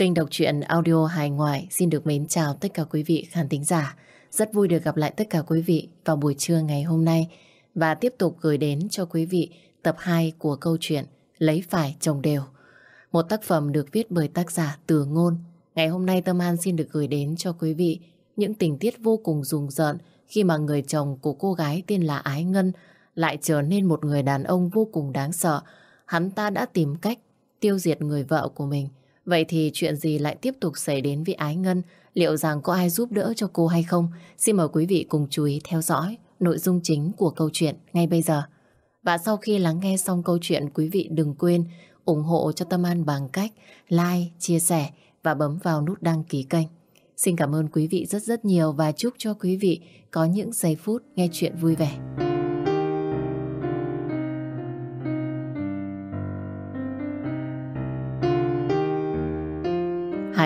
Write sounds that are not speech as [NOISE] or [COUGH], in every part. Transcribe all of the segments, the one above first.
Kênh đọc truyện audio hài ngoại xin được mến chào tất cả quý vị khán thính giả. Rất vui được gặp lại tất cả quý vị vào buổi trưa ngày hôm nay và tiếp tục gửi đến cho quý vị tập 2 của câu chuyện Lấy phải chồng đều. Một tác phẩm được viết bởi tác giả Từ Ngôn. Ngày hôm nay Tâm An xin được gửi đến cho quý vị những tình tiết vô cùng rùng rợn khi mà người chồng của cô gái tên là Ái Ngân lại trở nên một người đàn ông vô cùng đáng sợ. Hắn ta đã tìm cách tiêu diệt người vợ của mình. Vậy thì chuyện gì lại tiếp tục xảy đến với Ái Ngân? Liệu rằng có ai giúp đỡ cho cô hay không? Xin mời quý vị cùng chú ý theo dõi nội dung chính của câu chuyện ngay bây giờ. Và sau khi lắng nghe xong câu chuyện, quý vị đừng quên ủng hộ cho Tâm An bằng cách like, chia sẻ và bấm vào nút đăng ký kênh. Xin cảm ơn quý vị rất rất nhiều và chúc cho quý vị có những giây phút nghe chuyện vui vẻ.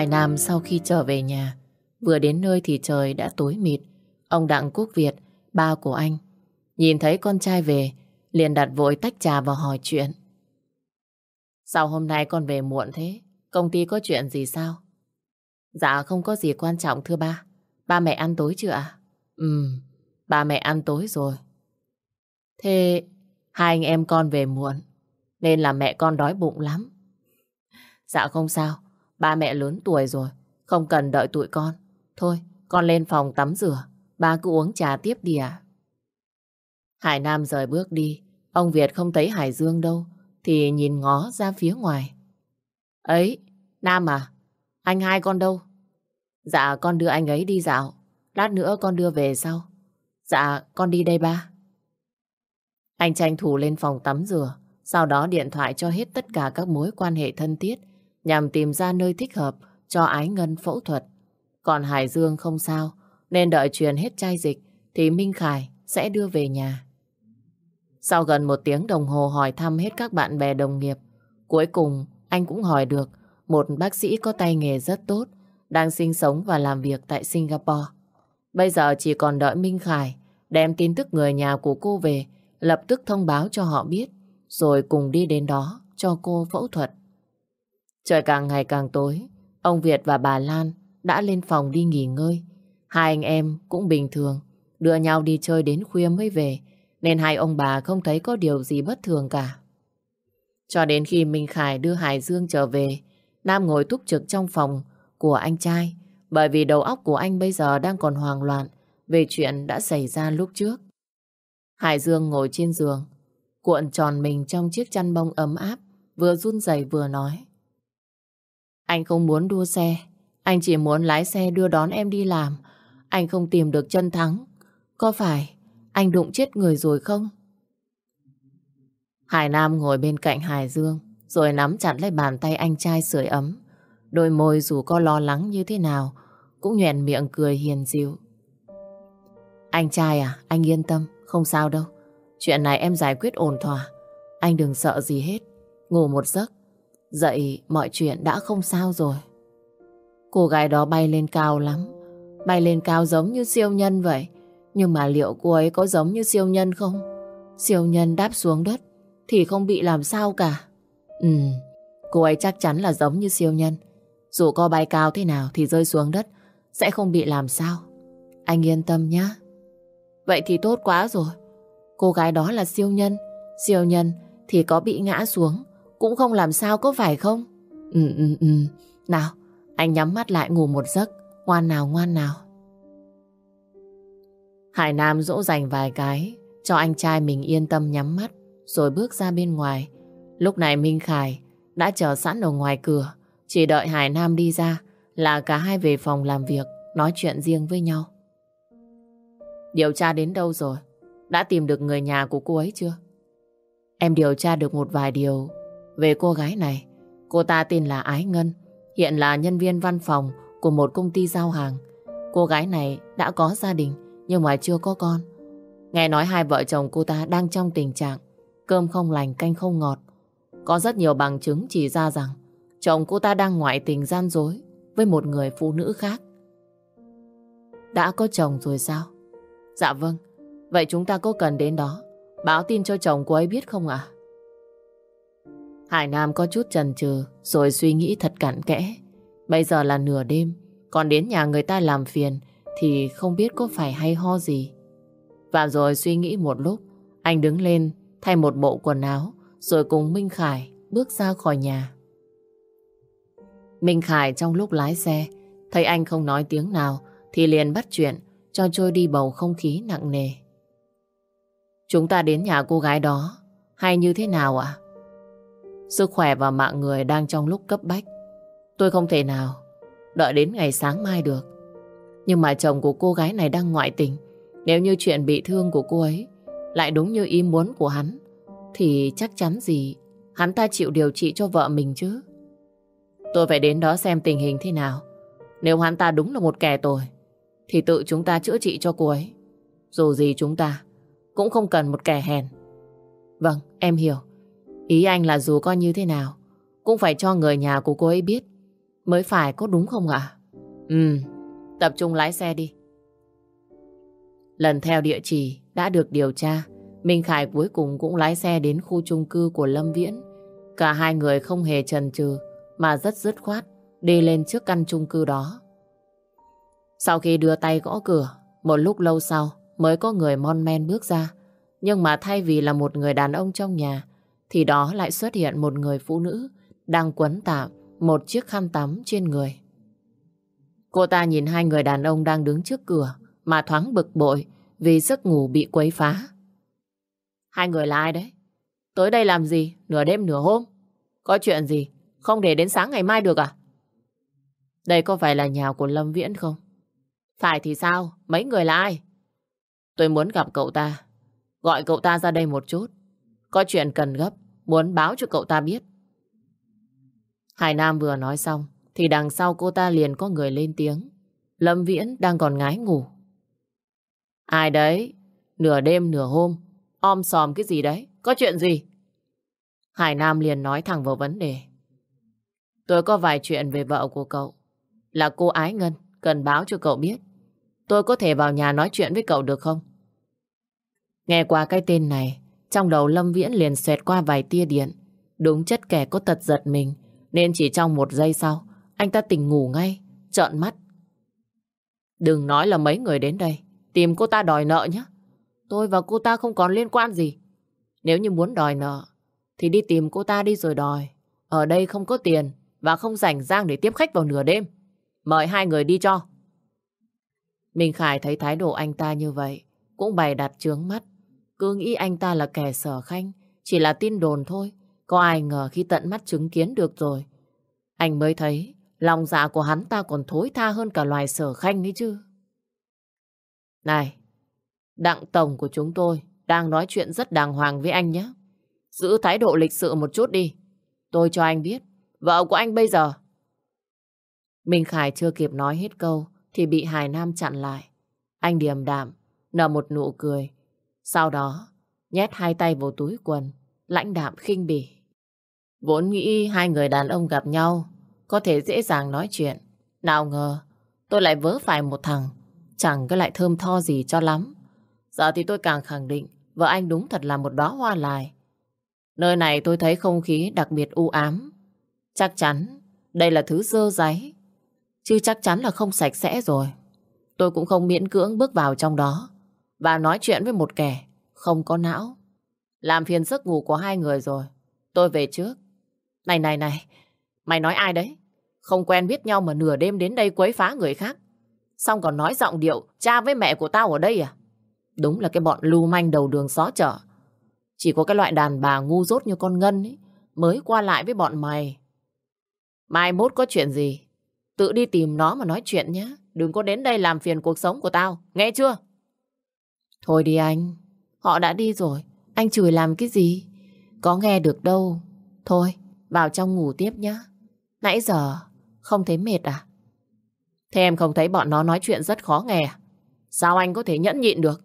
Hoài Nam sau khi trở về nhà, vừa đến nơi thì trời đã tối mịt. Ông Đặng Quốc Việt, ba của anh, nhìn thấy con trai về, liền đặt vội tách trà và hỏi chuyện. Sao hôm nay con về muộn thế? Công ty có chuyện gì sao? Dạ không có gì quan trọng thưa ba. Ba mẹ ăn tối chưa ạ? À? Ừ, ba mẹ ăn tối rồi. Thế hai anh em con về muộn, nên là mẹ con đói bụng lắm. Dạ không sao, ba mẹ lớn tuổi rồi, không cần đợi tụi con. Thôi, con lên phòng tắm rửa, ba cứ uống trà tiếp đi à. Hải Nam rời bước đi, ông Việt không thấy Hải Dương đâu, thì nhìn ngó ra phía ngoài. Ấy, Nam à, anh hai con đâu? Dạ con đưa anh ấy đi dạo, lát nữa con đưa về sau. Dạ con đi đây ba. Anh tranh thủ lên phòng tắm rửa, sau đó điện thoại cho hết tất cả các mối quan hệ thân thiết nhằm tìm ra nơi thích hợp cho Ái Ngân phẫu thuật. Còn Hải Dương không sao, nên đợi truyền hết chai dịch thì Minh Khải sẽ đưa về nhà. Sau gần một tiếng đồng hồ hỏi thăm hết các bạn bè đồng nghiệp, cuối cùng anh cũng hỏi được một bác sĩ có tay nghề rất tốt, đang sinh sống và làm việc tại Singapore. Bây giờ chỉ còn đợi Minh Khải đem tin tức người nhà của cô về, lập tức thông báo cho họ biết, rồi cùng đi đến đó cho cô phẫu thuật. Trời càng ngày càng tối, ông Việt và bà Lan đã lên phòng đi nghỉ ngơi. Hai anh em cũng bình thường, đưa nhau đi chơi đến khuya mới về, nên hai ông bà không thấy có điều gì bất thường cả. Cho đến khi Minh Khải đưa Hải Dương trở về, Nam ngồi túc trực trong phòng của anh trai, bởi vì đầu óc của anh bây giờ đang còn hoang loạn về chuyện đã xảy ra lúc trước. Hải Dương ngồi trên giường, cuộn tròn mình trong chiếc chăn bông ấm áp, vừa run rẩy vừa nói. Anh không muốn đua xe, anh chỉ muốn lái xe đưa đón em đi làm. Anh không tìm được chân thắng. Có phải anh đụng chết người rồi không? Hải Nam ngồi bên cạnh Hải Dương, rồi nắm chặt lấy bàn tay anh trai sưởi ấm. Đôi môi dù có lo lắng như thế nào, cũng nhoèn miệng cười hiền dịu. Anh trai à, anh yên tâm, không sao đâu. Chuyện này em giải quyết ổn thỏa. Anh đừng sợ gì hết. Ngủ một giấc, Dậy mọi chuyện đã không sao rồi. Cô gái đó bay lên cao lắm. Bay lên cao giống như siêu nhân vậy. Nhưng mà liệu cô ấy có giống như siêu nhân không? Siêu nhân đáp xuống đất thì không bị làm sao cả. Ừ, cô ấy chắc chắn là giống như siêu nhân. Dù có bay cao thế nào thì rơi xuống đất sẽ không bị làm sao. Anh yên tâm nhé. Vậy thì tốt quá rồi. Cô gái đó là siêu nhân. Siêu nhân thì có bị ngã xuống cũng không làm sao có phải không? Ừ ừ ừ. Nào, anh nhắm mắt lại ngủ một giấc. Ngoan nào ngoan nào. Hải Nam dỗ dành vài cái cho anh trai mình yên tâm nhắm mắt rồi bước ra bên ngoài. Lúc này Minh Khải đã chờ sẵn ở ngoài cửa chỉ đợi Hải Nam đi ra là cả hai về phòng làm việc nói chuyện riêng với nhau. Điều tra đến đâu rồi? Đã tìm được người nhà của cô ấy chưa? Em điều tra được một vài điều về cô gái này. Cô ta tên là Ái Ngân, hiện là nhân viên văn phòng của một công ty giao hàng. Cô gái này đã có gia đình nhưng mà chưa có con. Nghe nói hai vợ chồng cô ta đang trong tình trạng cơm không lành canh không ngọt. Có rất nhiều bằng chứng chỉ ra rằng chồng cô ta đang ngoại tình gian dối với một người phụ nữ khác. Đã có chồng rồi sao? Dạ vâng. Vậy chúng ta có cần đến đó báo tin cho chồng cô ấy biết không ạ? Hải Nam có chút chần chừ rồi suy nghĩ thật cặn kẽ. Bây giờ là nửa đêm, còn đến nhà người ta làm phiền thì không biết có phải hay ho gì. Và rồi suy nghĩ một lúc, anh đứng lên thay một bộ quần áo rồi cùng Minh Khải bước ra khỏi nhà. Minh Khải trong lúc lái xe thấy anh không nói tiếng nào thì liền bắt chuyện cho trôi đi bầu không khí nặng nề. Chúng ta đến nhà cô gái đó hay như thế nào ạ? Sức khỏe và mạng người đang trong lúc cấp bách. Tôi không thể nào đợi đến ngày sáng mai được. Nhưng mà chồng của cô gái này đang ngoại tình. Nếu như chuyện bị thương của cô ấy lại đúng như ý muốn của hắn, thì chắc chắn gì hắn ta chịu điều trị cho vợ mình chứ. Tôi phải đến đó xem tình hình thế nào. Nếu hắn ta đúng là một kẻ tồi, thì tự chúng ta chữa trị cho cô ấy. Dù gì chúng ta cũng không cần một kẻ hèn. Vâng, em hiểu. Ý anh là dù coi như thế nào, cũng phải cho người nhà của cô ấy biết. Mới phải có đúng không ạ? Ừ, tập trung lái xe đi. Lần theo địa chỉ đã được điều tra, Minh Khải cuối cùng cũng lái xe đến khu chung cư của Lâm Viễn. Cả hai người không hề chần chừ mà rất dứt khoát đi lên trước căn chung cư đó. Sau khi đưa tay gõ cửa, một lúc lâu sau mới có người mon men bước ra. Nhưng mà thay vì là một người đàn ông trong nhà, thì đó lại xuất hiện một người phụ nữ đang quấn tạm một chiếc khăn tắm trên người. Cô ta nhìn hai người đàn ông đang đứng trước cửa mà thoáng bực bội vì giấc ngủ bị quấy phá. Hai người là ai đấy? Tới đây làm gì? Nửa đêm nửa hôm? Có chuyện gì? Không để đến sáng ngày mai được à? Đây có phải là nhà của Lâm Viễn không? Phải thì sao? Mấy người là ai? Tôi muốn gặp cậu ta. Gọi cậu ta ra đây một chút. Có chuyện cần gấp, muốn báo cho cậu ta biết. Hải Nam vừa nói xong, thì đằng sau cô ta liền có người lên tiếng. Lâm Viễn đang còn ngái ngủ. Ai đấy? Nửa đêm nửa hôm, om sòm cái gì đấy? Có chuyện gì? Hải Nam liền nói thẳng vào vấn đề. Tôi có vài chuyện về vợ của cậu. Là cô Ái Ngân, cần báo cho cậu biết. Tôi có thể vào nhà nói chuyện với cậu được không? Nghe qua cái tên này, trong đầu Lâm Viễn liền xẹt qua vài tia điện. Đúng chất kẻ có tật giật mình, nên chỉ trong một giây sau, anh ta tỉnh ngủ ngay, trợn mắt. Đừng nói là mấy người đến đây, tìm cô ta đòi nợ nhé. Tôi và cô ta không còn liên quan gì. Nếu như muốn đòi nợ, thì đi tìm cô ta đi rồi đòi. Ở đây không có tiền và không rảnh rang để tiếp khách vào nửa đêm. Mời hai người đi cho. Minh Khải thấy thái độ anh ta như vậy, cũng bày đặt trướng mắt. Cứ nghĩ anh ta là kẻ sở khanh, chỉ là tin đồn thôi. Có ai ngờ khi tận mắt chứng kiến được rồi. Anh mới thấy lòng dạ của hắn ta còn thối tha hơn cả loài sở khanh ấy chứ. Này, đặng tổng của chúng tôi đang nói chuyện rất đàng hoàng với anh nhé. Giữ thái độ lịch sự một chút đi. Tôi cho anh biết, vợ của anh bây giờ. Minh Khải chưa kịp nói hết câu thì bị Hải Nam chặn lại. Anh điềm đạm, nở một nụ cười. Sau đó, nhét hai tay vào túi quần, lãnh đạm khinh bỉ. Vốn nghĩ hai người đàn ông gặp nhau có thể dễ dàng nói chuyện. Nào ngờ, tôi lại vớ phải một thằng, chẳng cái lại thơm tho gì cho lắm. Giờ thì tôi càng khẳng định vợ anh đúng thật là một đóa hoa lại. Nơi này tôi thấy không khí đặc biệt u ám. Chắc chắn đây là thứ dơ giấy, chứ chắc chắn là không sạch sẽ rồi. Tôi cũng không miễn cưỡng bước vào trong đó và nói chuyện với một kẻ không có não. Làm phiền giấc ngủ của hai người rồi. Tôi về trước. Này này này, mày nói ai đấy? Không quen biết nhau mà nửa đêm đến đây quấy phá người khác. Xong còn nói giọng điệu cha với mẹ của tao ở đây à? Đúng là cái bọn lưu manh đầu đường xó chợ. Chỉ có cái loại đàn bà ngu dốt như con Ngân ấy, mới qua lại với bọn mày. Mai mốt có chuyện gì, tự đi tìm nó mà nói chuyện nhé. Đừng có đến đây làm phiền cuộc sống của tao, nghe chưa? Thôi đi anh, họ đã đi rồi, anh chửi làm cái gì? Có nghe được đâu. Thôi, vào trong ngủ tiếp nhé. Nãy giờ không thấy mệt à? Thế em không thấy bọn nó nói chuyện rất khó nghe à? Sao anh có thể nhẫn nhịn được?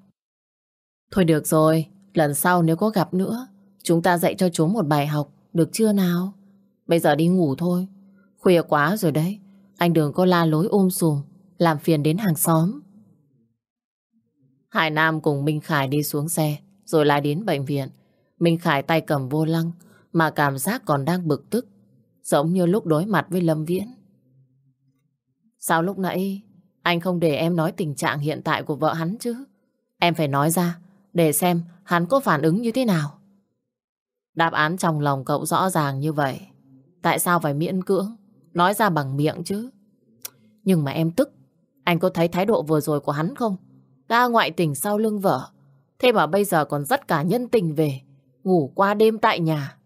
Thôi được rồi, lần sau nếu có gặp nữa, chúng ta dạy cho chúng một bài học, được chưa nào? Bây giờ đi ngủ thôi. Khuya quá rồi đấy, anh đừng có la lối ôm um sùm, làm phiền đến hàng xóm. Hải Nam cùng Minh Khải đi xuống xe, rồi lại đến bệnh viện. Minh Khải tay cầm vô lăng, mà cảm giác còn đang bực tức, giống như lúc đối mặt với Lâm Viễn. Sao lúc nãy anh không để em nói tình trạng hiện tại của vợ hắn chứ? Em phải nói ra để xem hắn có phản ứng như thế nào. Đáp án trong lòng cậu rõ ràng như vậy. Tại sao phải miễn cưỡng? Nói ra bằng miệng chứ. Nhưng mà em tức. Anh có thấy thái độ vừa rồi của hắn không? Đã ngoại tình sau lưng vợ. Thế mà bây giờ còn rất cả nhân tình về. Ngủ qua đêm tại nhà.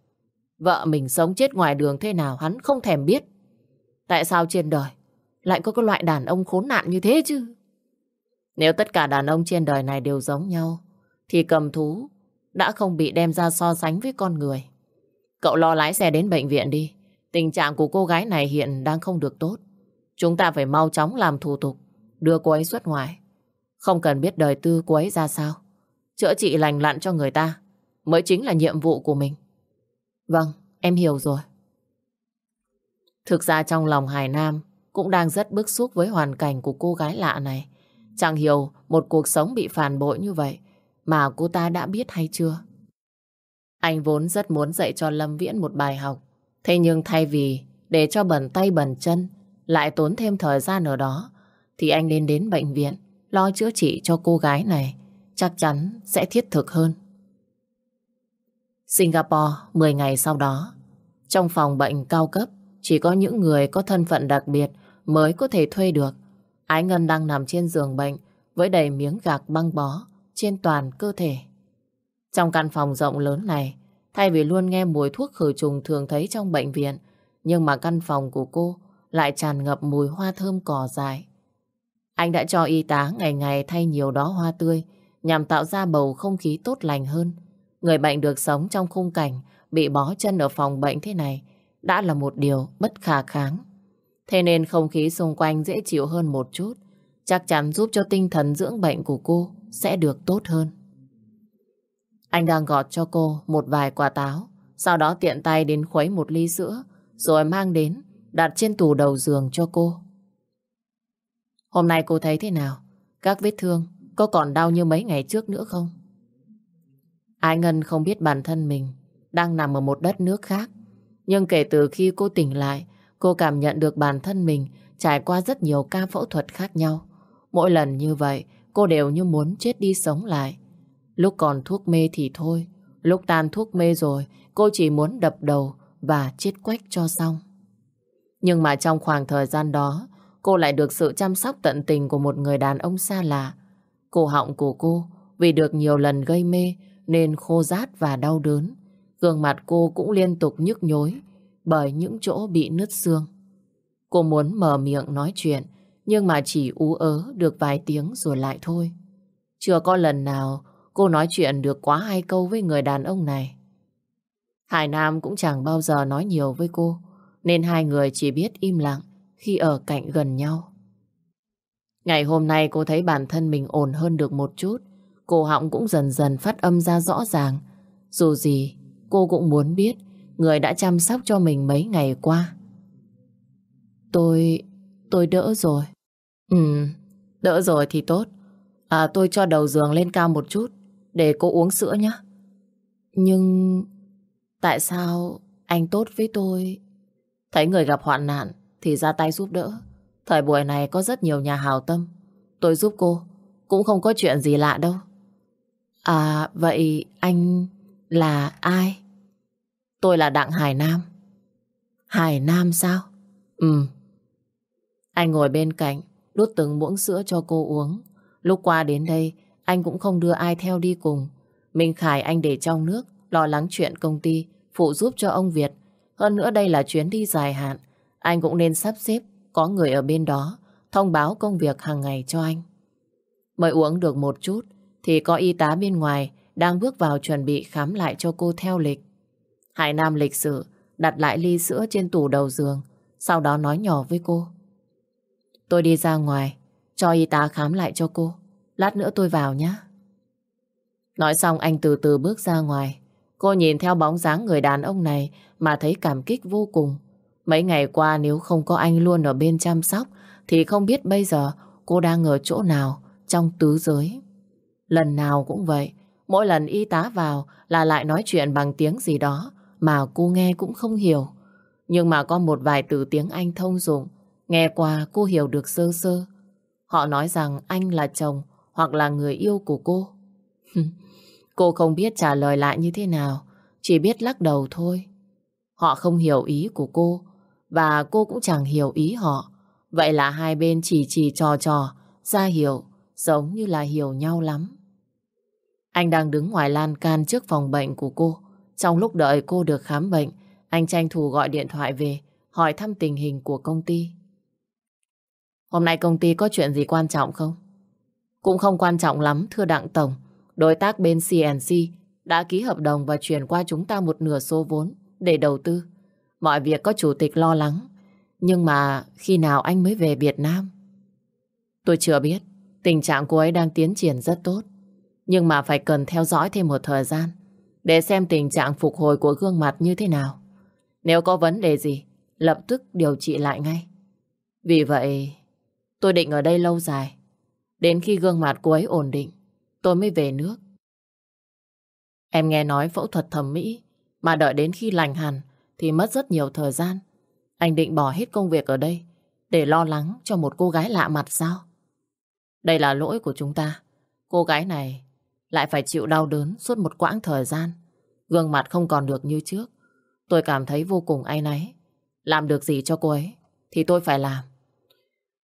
Vợ mình sống chết ngoài đường thế nào hắn không thèm biết. Tại sao trên đời lại có cái loại đàn ông khốn nạn như thế chứ? Nếu tất cả đàn ông trên đời này đều giống nhau, thì cầm thú đã không bị đem ra so sánh với con người. Cậu lo lái xe đến bệnh viện đi. Tình trạng của cô gái này hiện đang không được tốt. Chúng ta phải mau chóng làm thủ tục, đưa cô ấy xuất ngoài. Không cần biết đời tư cô ấy ra sao. Chữa trị lành lặn cho người ta mới chính là nhiệm vụ của mình. Vâng, em hiểu rồi. Thực ra trong lòng Hải Nam cũng đang rất bức xúc với hoàn cảnh của cô gái lạ này. Chẳng hiểu một cuộc sống bị phản bội như vậy mà cô ta đã biết hay chưa. Anh vốn rất muốn dạy cho Lâm Viễn một bài học. Thế nhưng thay vì để cho bẩn tay bẩn chân lại tốn thêm thời gian ở đó thì anh nên đến bệnh viện lo chữa trị cho cô gái này chắc chắn sẽ thiết thực hơn. Singapore 10 ngày sau đó trong phòng bệnh cao cấp chỉ có những người có thân phận đặc biệt mới có thể thuê được. Ái Ngân đang nằm trên giường bệnh với đầy miếng gạc băng bó trên toàn cơ thể. Trong căn phòng rộng lớn này, thay vì luôn nghe mùi thuốc khử trùng thường thấy trong bệnh viện, nhưng mà căn phòng của cô lại tràn ngập mùi hoa thơm cỏ dại. Anh đã cho y tá ngày ngày thay nhiều đó hoa tươi nhằm tạo ra bầu không khí tốt lành hơn. Người bệnh được sống trong khung cảnh bị bó chân ở phòng bệnh thế này đã là một điều bất khả kháng. Thế nên không khí xung quanh dễ chịu hơn một chút, chắc chắn giúp cho tinh thần dưỡng bệnh của cô sẽ được tốt hơn. Anh đang gọt cho cô một vài quả táo, sau đó tiện tay đến khuấy một ly sữa, rồi mang đến, đặt trên tủ đầu giường cho cô. Hôm nay cô thấy thế nào? Các vết thương có còn đau như mấy ngày trước nữa không? Ai Ngân không biết bản thân mình đang nằm ở một đất nước khác. Nhưng kể từ khi cô tỉnh lại, cô cảm nhận được bản thân mình trải qua rất nhiều ca phẫu thuật khác nhau. Mỗi lần như vậy, cô đều như muốn chết đi sống lại. Lúc còn thuốc mê thì thôi, lúc tan thuốc mê rồi, cô chỉ muốn đập đầu và chết quách cho xong. Nhưng mà trong khoảng thời gian đó, cô lại được sự chăm sóc tận tình của một người đàn ông xa lạ. Cổ họng của cô vì được nhiều lần gây mê nên khô rát và đau đớn. Gương mặt cô cũng liên tục nhức nhối bởi những chỗ bị nứt xương. Cô muốn mở miệng nói chuyện nhưng mà chỉ ú ớ được vài tiếng rồi lại thôi. Chưa có lần nào cô nói chuyện được quá hai câu với người đàn ông này. Hải Nam cũng chẳng bao giờ nói nhiều với cô, nên hai người chỉ biết im lặng khi ở cạnh gần nhau. Ngày hôm nay cô thấy bản thân mình ổn hơn được một chút, cổ họng cũng dần dần phát âm ra rõ ràng. Dù gì, cô cũng muốn biết người đã chăm sóc cho mình mấy ngày qua. Tôi... tôi đỡ rồi. Ừ, đỡ rồi thì tốt. À, tôi cho đầu giường lên cao một chút để cô uống sữa nhé. Nhưng tại sao anh tốt với tôi? Thấy người gặp hoạn nạn thì ra tay giúp đỡ. Thời buổi này có rất nhiều nhà hào tâm. Tôi giúp cô, cũng không có chuyện gì lạ đâu. À, vậy anh là ai? Tôi là Đặng Hải Nam. Hải Nam sao? Ừ. Anh ngồi bên cạnh, đút từng muỗng sữa cho cô uống. Lúc qua đến đây, anh cũng không đưa ai theo đi cùng. Minh Khải anh để trong nước, lo lắng chuyện công ty, phụ giúp cho ông Việt. Hơn nữa đây là chuyến đi dài hạn, anh cũng nên sắp xếp có người ở bên đó, thông báo công việc hàng ngày cho anh. Mới uống được một chút, thì có y tá bên ngoài đang bước vào chuẩn bị khám lại cho cô theo lịch. Hải Nam lịch sự đặt lại ly sữa trên tủ đầu giường, sau đó nói nhỏ với cô. Tôi đi ra ngoài, cho y tá khám lại cho cô. Lát nữa tôi vào nhé. Nói xong anh từ từ bước ra ngoài. Cô nhìn theo bóng dáng người đàn ông này mà thấy cảm kích vô cùng. Mấy ngày qua nếu không có anh luôn ở bên chăm sóc thì không biết bây giờ cô đang ở chỗ nào trong tứ giới. Lần nào cũng vậy, mỗi lần y tá vào là lại nói chuyện bằng tiếng gì đó mà cô nghe cũng không hiểu. Nhưng mà có một vài từ tiếng Anh thông dụng nghe qua cô hiểu được sơ sơ. Họ nói rằng anh là chồng hoặc là người yêu của cô. [LAUGHS] cô không biết trả lời lại như thế nào, chỉ biết lắc đầu thôi. Họ không hiểu ý của cô, và cô cũng chẳng hiểu ý họ. Vậy là hai bên chỉ chỉ trò trò, ra hiểu, giống như là hiểu nhau lắm. Anh đang đứng ngoài lan can trước phòng bệnh của cô. Trong lúc đợi cô được khám bệnh, anh tranh thủ gọi điện thoại về, hỏi thăm tình hình của công ty. Hôm nay công ty có chuyện gì quan trọng không? Cũng không quan trọng lắm, thưa Đặng Tổng. Đối tác bên CNC đã ký hợp đồng và chuyển qua chúng ta một nửa số vốn để đầu tư. Mọi việc có chủ tịch lo lắng. Nhưng mà khi nào anh mới về Việt Nam? Tôi chưa biết. Tình trạng cô ấy đang tiến triển rất tốt. Nhưng mà phải cần theo dõi thêm một thời gian để xem tình trạng phục hồi của gương mặt như thế nào. Nếu có vấn đề gì, lập tức điều trị lại ngay. Vì vậy, tôi định ở đây lâu dài. Đến khi gương mặt cô ấy ổn định, tôi mới về nước. Em nghe nói phẫu thuật thẩm mỹ, mà đợi đến khi lành hẳn thì mất rất nhiều thời gian. Anh định bỏ hết công việc ở đây để lo lắng cho một cô gái lạ mặt sao? Đây là lỗi của chúng ta. Cô gái này lại phải chịu đau đớn suốt một quãng thời gian. Gương mặt không còn được như trước. Tôi cảm thấy vô cùng áy náy. Làm được gì cho cô ấy thì tôi phải làm.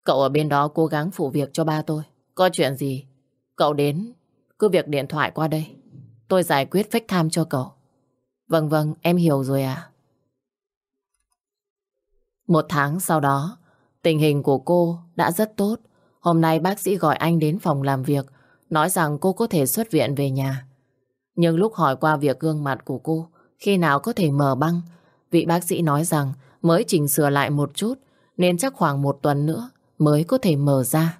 Cậu ở bên đó cố gắng phụ việc cho ba tôi. Có chuyện gì, cậu đến cứ việc điện thoại qua đây. Tôi giải quyết phách tham cho cậu. Vâng vâng, em hiểu rồi à. Một tháng sau đó, tình hình của cô đã rất tốt. Hôm nay bác sĩ gọi anh đến phòng làm việc, nói rằng cô có thể xuất viện về nhà. Nhưng lúc hỏi qua việc gương mặt của cô, khi nào có thể mở băng, vị bác sĩ nói rằng mới chỉnh sửa lại một chút, nên chắc khoảng một tuần nữa mới có thể mở ra.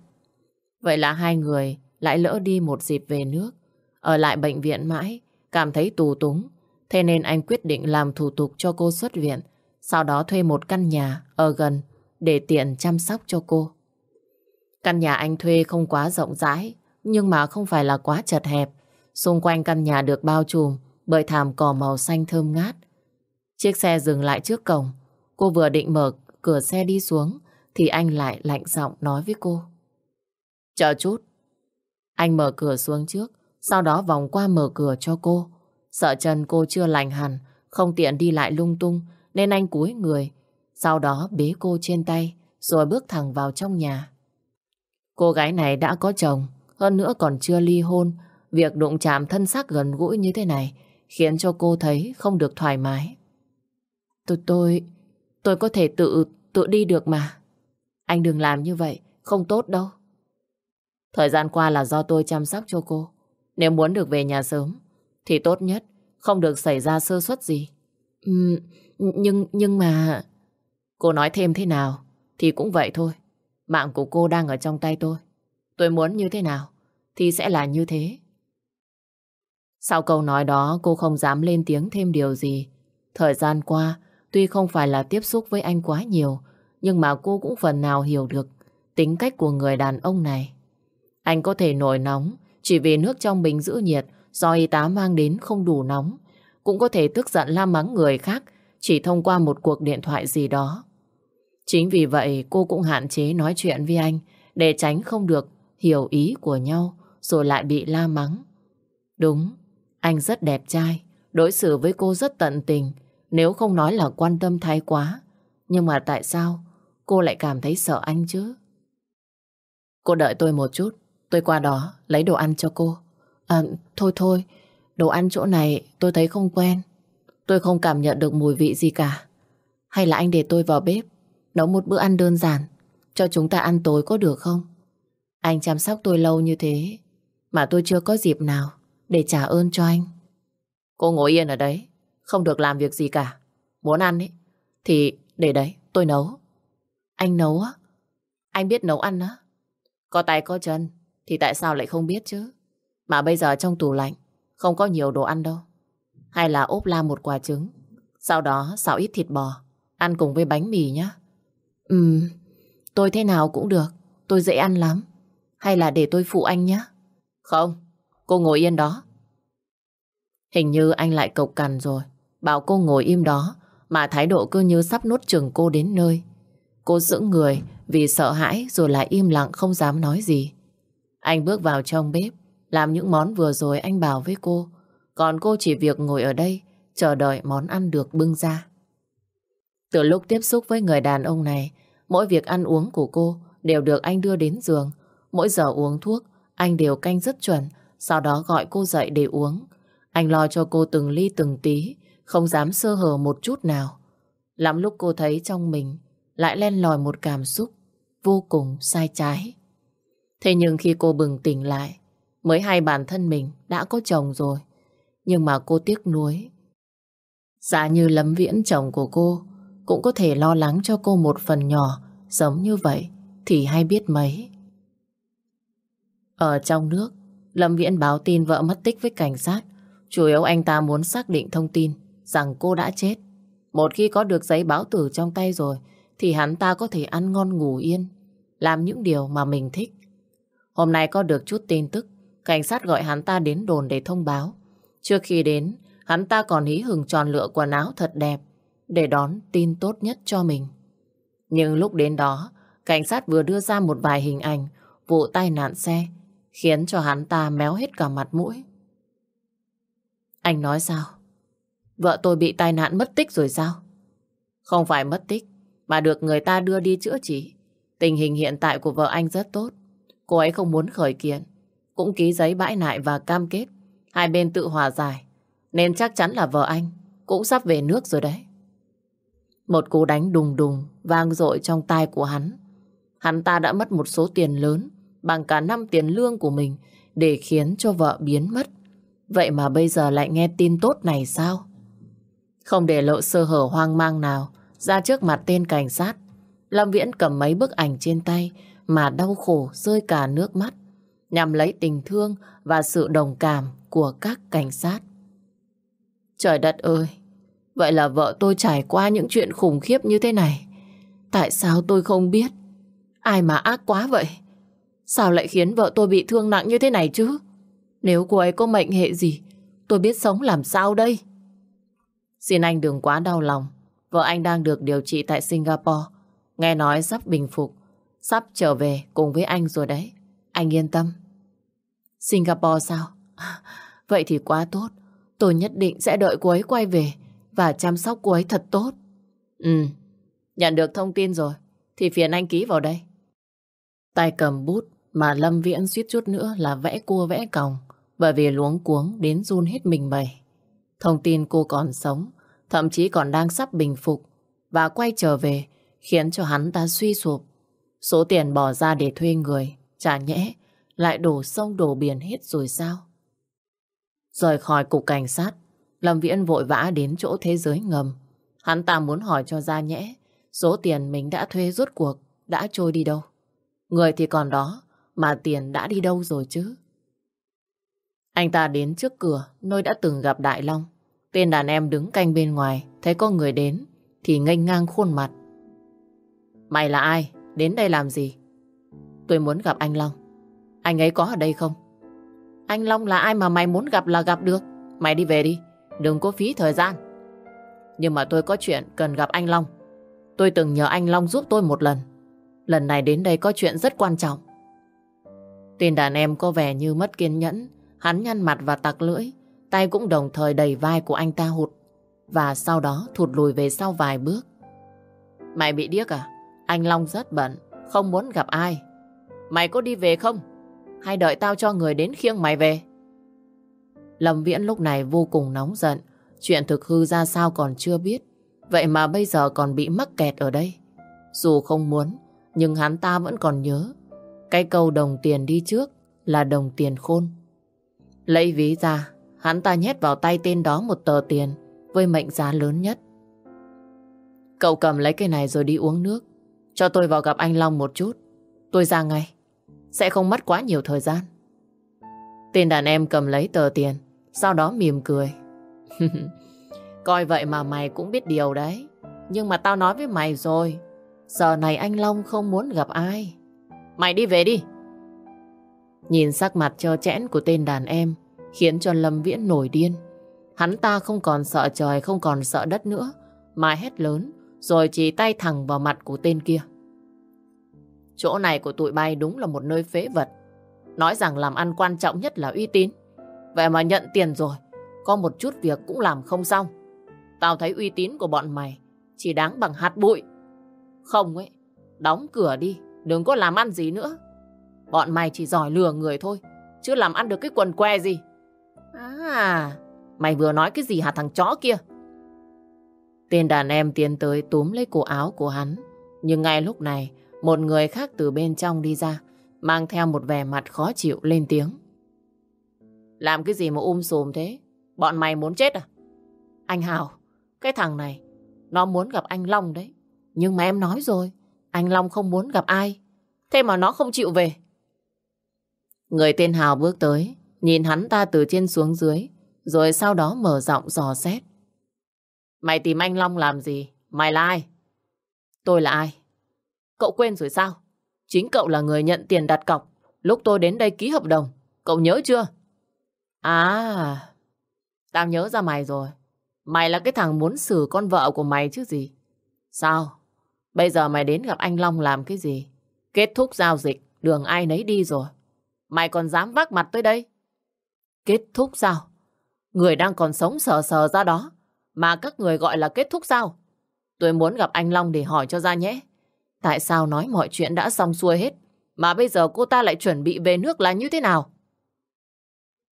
Vậy là hai người lại lỡ đi một dịp về nước, ở lại bệnh viện mãi, cảm thấy tù túng. Thế nên anh quyết định làm thủ tục cho cô xuất viện, sau đó thuê một căn nhà ở gần để tiện chăm sóc cho cô. Căn nhà anh thuê không quá rộng rãi, nhưng mà không phải là quá chật hẹp. Xung quanh căn nhà được bao trùm bởi thảm cỏ màu xanh thơm ngát. Chiếc xe dừng lại trước cổng. Cô vừa định mở cửa xe đi xuống thì anh lại lạnh giọng nói với cô. Chờ chút. Anh mở cửa xuống trước, sau đó vòng qua mở cửa cho cô. Sợ chân cô chưa lành hẳn, không tiện đi lại lung tung, nên anh cúi người. Sau đó bế cô trên tay, rồi bước thẳng vào trong nhà. Cô gái này đã có chồng, hơn nữa còn chưa ly hôn. Việc đụng chạm thân xác gần gũi như thế này khiến cho cô thấy không được thoải mái. Tôi, tôi, tôi có thể tự, tự đi được mà. Anh đừng làm như vậy, không tốt đâu. Thời gian qua là do tôi chăm sóc cho cô. Nếu muốn được về nhà sớm, thì tốt nhất không được xảy ra sơ suất gì. Ừm, nhưng, nhưng mà... Cô nói thêm thế nào, thì cũng vậy thôi. Mạng của cô đang ở trong tay tôi. Tôi muốn như thế nào, thì sẽ là như thế. Sau câu nói đó, cô không dám lên tiếng thêm điều gì. Thời gian qua, tuy không phải là tiếp xúc với anh quá nhiều, nhưng mà cô cũng phần nào hiểu được tính cách của người đàn ông này. Anh có thể nổi nóng chỉ vì nước trong bình giữ nhiệt do y tá mang đến không đủ nóng. Cũng có thể tức giận la mắng người khác chỉ thông qua một cuộc điện thoại gì đó. Chính vì vậy cô cũng hạn chế nói chuyện với anh để tránh không được hiểu ý của nhau rồi lại bị la mắng. Đúng, anh rất đẹp trai, đối xử với cô rất tận tình, nếu không nói là quan tâm thái quá. Nhưng mà tại sao cô lại cảm thấy sợ anh chứ? Cô đợi tôi một chút, tôi qua đó lấy đồ ăn cho cô. À, thôi thôi, đồ ăn chỗ này tôi thấy không quen. Tôi không cảm nhận được mùi vị gì cả. Hay là anh để tôi vào bếp, nấu một bữa ăn đơn giản, cho chúng ta ăn tối có được không? Anh chăm sóc tôi lâu như thế, mà tôi chưa có dịp nào để trả ơn cho anh. Cô ngồi yên ở đấy, không được làm việc gì cả. Muốn ăn ấy, thì để đấy, tôi nấu. Anh nấu á? Anh biết nấu ăn á? Có tay có chân, thì tại sao lại không biết chứ? Mà bây giờ trong tủ lạnh, không có nhiều đồ ăn đâu. Hay là ốp la một quả trứng, sau đó xào ít thịt bò, ăn cùng với bánh mì nhá. Ừm, tôi thế nào cũng được, tôi dễ ăn lắm. Hay là để tôi phụ anh nhé? Không, cô ngồi yên đó. Hình như anh lại cộc cằn rồi. Bảo cô ngồi im đó, mà thái độ cứ như sắp nuốt chừng cô đến nơi. Cô giữ người, vì sợ hãi rồi lại im lặng không dám nói gì. Anh bước vào trong bếp, làm những món vừa rồi anh bảo với cô, còn cô chỉ việc ngồi ở đây, chờ đợi món ăn được bưng ra. Từ lúc tiếp xúc với người đàn ông này, mỗi việc ăn uống của cô đều được anh đưa đến giường. Mỗi giờ uống thuốc, anh đều canh rất chuẩn, sau đó gọi cô dậy để uống. Anh lo cho cô từng ly từng tí, không dám sơ hở một chút nào. Lắm lúc cô thấy trong mình lại len lỏi một cảm xúc vô cùng sai trái. Thế nhưng khi cô bừng tỉnh lại, mới hay bản thân mình đã có chồng rồi. Nhưng mà cô tiếc nuối. Dạ như Lâm Viễn chồng của cô cũng có thể lo lắng cho cô một phần nhỏ giống như vậy thì hay biết mấy. Ở trong nước, Lâm Viễn báo tin vợ mất tích với cảnh sát. Chủ yếu anh ta muốn xác định thông tin rằng cô đã chết. Một khi có được giấy báo tử trong tay rồi thì hắn ta có thể ăn ngon ngủ yên, làm những điều mà mình thích. Hôm nay có được chút tin tức, cảnh sát gọi hắn ta đến đồn để thông báo. Trước khi đến, hắn ta còn hí hừng tròn lựa quần áo thật đẹp để đón tin tốt nhất cho mình. Nhưng lúc đến đó, cảnh sát vừa đưa ra một vài hình ảnh vụ tai nạn xe, khiến cho hắn ta méo hết cả mặt mũi. Anh nói sao? Vợ tôi bị tai nạn mất tích rồi sao? Không phải mất tích, mà được người ta đưa đi chữa trị. Tình hình hiện tại của vợ anh rất tốt. Cô ấy không muốn khởi kiện, cũng ký giấy bãi nại và cam kết. Hai bên tự hòa giải, nên chắc chắn là vợ anh cũng sắp về nước rồi đấy. Một cú đánh đùng đùng vang dội trong tai của hắn. Hắn ta đã mất một số tiền lớn bằng cả năm tiền lương của mình để khiến cho vợ biến mất. Vậy mà bây giờ lại nghe tin tốt này sao? Không để lộ sơ hở hoang mang nào ra trước mặt tên cảnh sát. Lâm Viễn cầm mấy bức ảnh trên tay mà đau khổ rơi cả nước mắt nhằm lấy tình thương và sự đồng cảm của các cảnh sát. Trời đất ơi! Vậy là vợ tôi trải qua những chuyện khủng khiếp như thế này. Tại sao tôi không biết? Ai mà ác quá vậy? Sao lại khiến vợ tôi bị thương nặng như thế này chứ? Nếu cô ấy có mệnh hệ gì, tôi biết sống làm sao đây? Xin anh đừng quá đau lòng. Vợ anh đang được điều trị tại Singapore. Nghe nói sắp bình phục, sắp trở về cùng với anh rồi đấy. Anh yên tâm. Singapore sao? Vậy thì quá tốt. Tôi nhất định sẽ đợi cô ấy quay về và chăm sóc cô ấy thật tốt. Ừ, nhận được thông tin rồi. Thì phiền anh ký vào đây. Tay cầm bút mà Lâm Viễn suýt chút nữa là vẽ cua vẽ còng bởi vì luống cuống đến run hết mình bầy. Thông tin cô còn sống, thậm chí còn đang sắp bình phục và quay trở về khiến cho hắn ta suy sụp. Số tiền bỏ ra để thuê người, chả nhẽ, lại đổ sông đổ biển hết rồi sao? Rời khỏi cục cảnh sát, Lâm Viễn vội vã đến chỗ thế giới ngầm. Hắn ta muốn hỏi cho ra nhẽ, số tiền mình đã thuê rốt cuộc đã trôi đi đâu. Người thì còn đó, mà tiền đã đi đâu rồi chứ? Anh ta đến trước cửa, nơi đã từng gặp Đại Long. Tên đàn em đứng canh bên ngoài, thấy có người đến, thì nghênh ngang khuôn mặt. Mày là ai? Đến đây làm gì? Tôi muốn gặp anh Long. Anh ấy có ở đây không? Anh Long là ai mà mày muốn gặp là gặp được? Mày đi về đi, đừng có phí thời gian. Nhưng mà tôi có chuyện cần gặp anh Long. Tôi từng nhờ anh Long giúp tôi một lần. Lần này đến đây có chuyện rất quan trọng. Tên đàn em có vẻ như mất kiên nhẫn, hắn nhăn mặt và tặc lưỡi, tay cũng đồng thời đẩy vai của anh ta hụt, và sau đó thụt lùi về sau vài bước. Mày bị điếc à? Anh Long rất bận, không muốn gặp ai. Mày có đi về không? Hay đợi tao cho người đến khiêng mày về? Lâm Viễn lúc này vô cùng nóng giận, chuyện thực hư ra sao còn chưa biết. Vậy mà bây giờ còn bị mắc kẹt ở đây. Dù không muốn, nhưng hắn ta vẫn còn nhớ cái câu đồng tiền đi trước là đồng tiền khôn. Lấy ví ra, hắn ta nhét vào tay tên đó một tờ tiền với mệnh giá lớn nhất. Cậu cầm lấy cái này rồi đi uống nước. Cho tôi vào gặp anh Long một chút. Tôi ra ngay. Sẽ không mất quá nhiều thời gian. Tên đàn em cầm lấy tờ tiền, sau đó mỉm cười. [LAUGHS] Coi vậy mà mày cũng biết điều đấy. Nhưng mà tao nói với mày rồi, giờ này anh Long không muốn gặp ai. Mày đi về đi. Nhìn sắc mặt trơ chẽn của tên đàn em khiến cho Lâm Viễn nổi điên. Hắn ta không còn sợ trời, không còn sợ đất nữa, mà hét lớn, rồi chỉ tay thẳng vào mặt của tên kia. Chỗ này của tụi bay đúng là một nơi phế vật. Nói rằng làm ăn quan trọng nhất là uy tín. Vậy mà nhận tiền rồi, có một chút việc cũng làm không xong. Tao thấy uy tín của bọn mày chỉ đáng bằng hạt bụi. Không ấy, đóng cửa đi, đừng có làm ăn gì nữa. Bọn mày chỉ giỏi lừa người thôi, chứ làm ăn được cái quần que gì. À, mày vừa nói cái gì hả thằng chó kia? Tên đàn em tiến tới túm lấy cổ áo của hắn. Nhưng ngay lúc này, một người khác từ bên trong đi ra, mang theo một vẻ mặt khó chịu lên tiếng. Làm cái gì mà um sùm thế? Bọn mày muốn chết à? Anh Hào, cái thằng này, nó muốn gặp anh Long đấy. Nhưng mà em nói rồi, anh Long không muốn gặp ai. Thế mà nó không chịu về. Người tên Hào bước tới, nhìn hắn ta từ trên xuống dưới, rồi sau đó mở giọng dò xét. Mày tìm anh Long làm gì? Mày là ai? Tôi là ai? Cậu quên rồi sao? Chính cậu là người nhận tiền đặt cọc lúc tôi đến đây ký hợp đồng. Cậu nhớ chưa? À, tao nhớ ra mày rồi. Mày là cái thằng muốn xử con vợ của mày chứ gì? Sao? Bây giờ mày đến gặp anh Long làm cái gì? Kết thúc giao dịch, đường ai nấy đi rồi. Mày còn dám vác mặt tới đây? Kết thúc sao? Người đang còn sống sờ sờ ra đó. Mà các người gọi là kết thúc sao? Tôi muốn gặp anh Long để hỏi cho ra nhé. Tại sao nói mọi chuyện đã xong xuôi hết, mà bây giờ cô ta lại chuẩn bị về nước là như thế nào?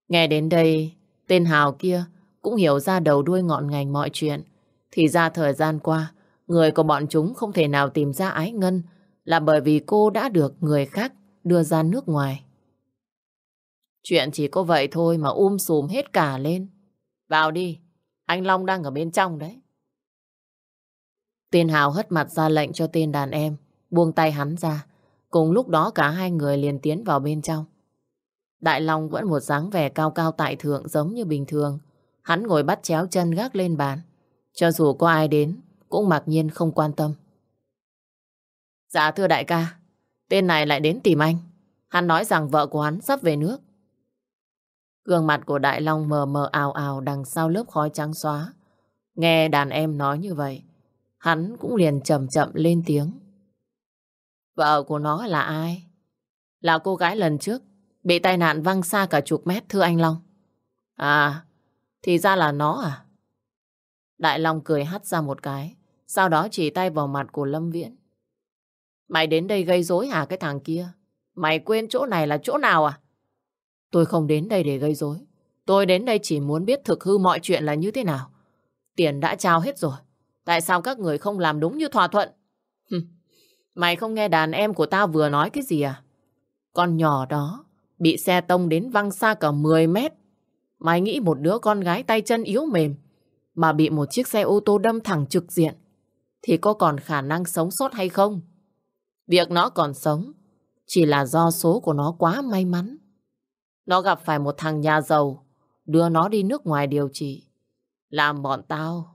Nghe đến đây, tên Hào kia cũng hiểu ra đầu đuôi ngọn ngành mọi chuyện. Thì ra thời gian qua, người của bọn chúng không thể nào tìm ra ái ngân là bởi vì cô đã được người khác đưa ra nước ngoài. Chuyện chỉ có vậy thôi mà um sùm hết cả lên. Vào đi, anh Long đang ở bên trong đấy. Tên Hào hất mặt ra lệnh cho tên đàn em, buông tay hắn ra. Cùng lúc đó cả hai người liền tiến vào bên trong. Đại Long vẫn một dáng vẻ cao cao tại thượng giống như bình thường. Hắn ngồi bắt chéo chân gác lên bàn. Cho dù có ai đến, cũng mặc nhiên không quan tâm. Dạ thưa đại ca, tên này lại đến tìm anh. Hắn nói rằng vợ của hắn sắp về nước. Gương mặt của Đại Long mờ mờ ào ào đằng sau lớp khói trắng xóa. Nghe đàn em nói như vậy, hắn cũng liền chậm chậm lên tiếng. Vợ của nó là ai? Là cô gái lần trước, bị tai nạn văng xa cả chục mét thưa anh Long. À, thì ra là nó à? Đại Long cười hắt ra một cái, sau đó chỉ tay vào mặt của Lâm Viễn. Mày đến đây gây rối hả cái thằng kia? Mày quên chỗ này là chỗ nào à? Tôi không đến đây để gây rối. Tôi đến đây chỉ muốn biết thực hư mọi chuyện là như thế nào. Tiền đã trao hết rồi. Tại sao các người không làm đúng như thỏa thuận? Mày không nghe đàn em của tao vừa nói cái gì à? Con nhỏ đó bị xe tông đến văng xa cả 10 mét. Mày nghĩ một đứa con gái tay chân yếu mềm mà bị một chiếc xe ô tô đâm thẳng trực diện thì có còn khả năng sống sót hay không? Việc nó còn sống chỉ là do số của nó quá may mắn. Nó gặp phải một thằng nhà giàu, đưa nó đi nước ngoài điều trị. Làm bọn tao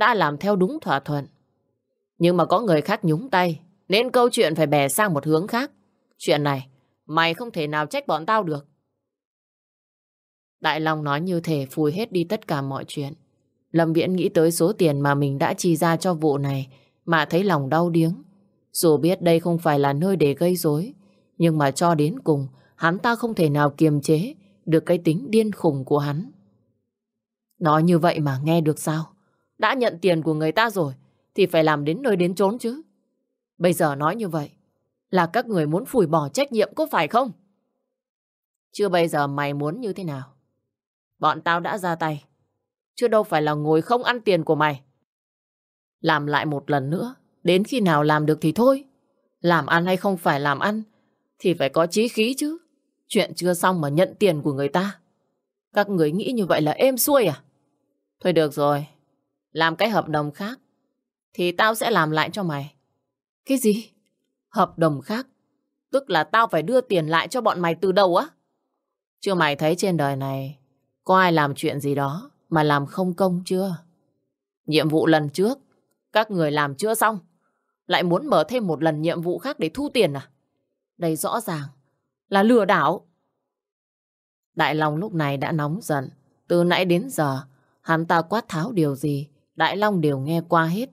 đã làm theo đúng thỏa thuận. Nhưng mà có người khác nhúng tay, nên câu chuyện phải bè sang một hướng khác. Chuyện này, mày không thể nào trách bọn tao được. Đại Long nói như thể phùi hết đi tất cả mọi chuyện. Lâm Viễn nghĩ tới số tiền mà mình đã chi ra cho vụ này mà thấy lòng đau điếng. Dù biết đây không phải là nơi để gây rối, nhưng mà cho đến cùng hắn ta không thể nào kiềm chế được cái tính điên khùng của hắn. Nói như vậy mà nghe được sao? Đã nhận tiền của người ta rồi, thì phải làm đến nơi đến chốn chứ. Bây giờ nói như vậy, là các người muốn phủi bỏ trách nhiệm có phải không? Chưa bây giờ mày muốn như thế nào? Bọn tao đã ra tay. Chứ đâu phải là ngồi không ăn tiền của mày. Làm lại một lần nữa. Đến khi nào làm được thì thôi. Làm ăn hay không phải làm ăn, thì phải có chí khí chứ. Chuyện chưa xong mà nhận tiền của người ta. Các người nghĩ như vậy là êm xuôi à? Thôi được rồi. Làm cái hợp đồng khác. Thì tao sẽ làm lại cho mày. Cái gì? Hợp đồng khác? Tức là tao phải đưa tiền lại cho bọn mày từ đầu á? Chưa mày thấy trên đời này có ai làm chuyện gì đó mà làm không công chưa? Nhiệm vụ lần trước các người làm chưa xong. Lại muốn mở thêm một lần nhiệm vụ khác để thu tiền à? Đây rõ ràng là lừa đảo. Đại Long lúc này đã nóng giận. Từ nãy đến giờ, hắn ta quát tháo điều gì, Đại Long đều nghe qua hết.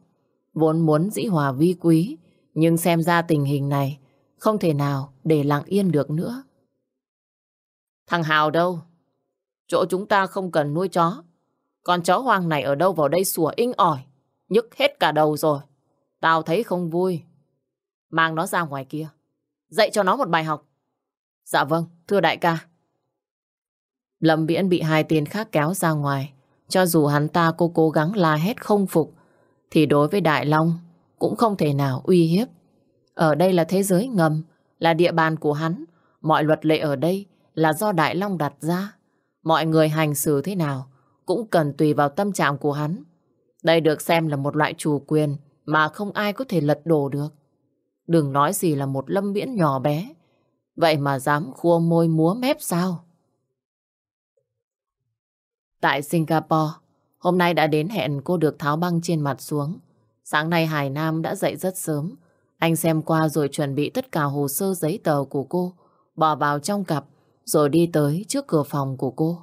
Vốn muốn dĩ hòa vi quý, nhưng xem ra tình hình này, không thể nào để lặng yên được nữa. Thằng Hào đâu? Chỗ chúng ta không cần nuôi chó. Con chó hoang này ở đâu vào đây sủa inh ỏi, nhức hết cả đầu rồi. Tao thấy không vui. Mang nó ra ngoài kia. Dạy cho nó một bài học. Dạ vâng, thưa đại ca. Lâm Viễn bị hai tên khác kéo ra ngoài. Cho dù hắn ta cô cố gắng la hét không phục, thì đối với Đại Long cũng không thể nào uy hiếp. Ở đây là thế giới ngầm, là địa bàn của hắn. Mọi luật lệ ở đây là do Đại Long đặt ra. Mọi người hành xử thế nào cũng cần tùy vào tâm trạng của hắn. Đây được xem là một loại chủ quyền mà không ai có thể lật đổ được. Đừng nói gì là một lâm miễn nhỏ bé. Vậy mà dám khua môi múa mép sao? Tại Singapore, hôm nay đã đến hẹn cô được tháo băng trên mặt xuống. Sáng nay Hải Nam đã dậy rất sớm. Anh xem qua rồi chuẩn bị tất cả hồ sơ giấy tờ của cô, bỏ vào trong cặp, rồi đi tới trước cửa phòng của cô.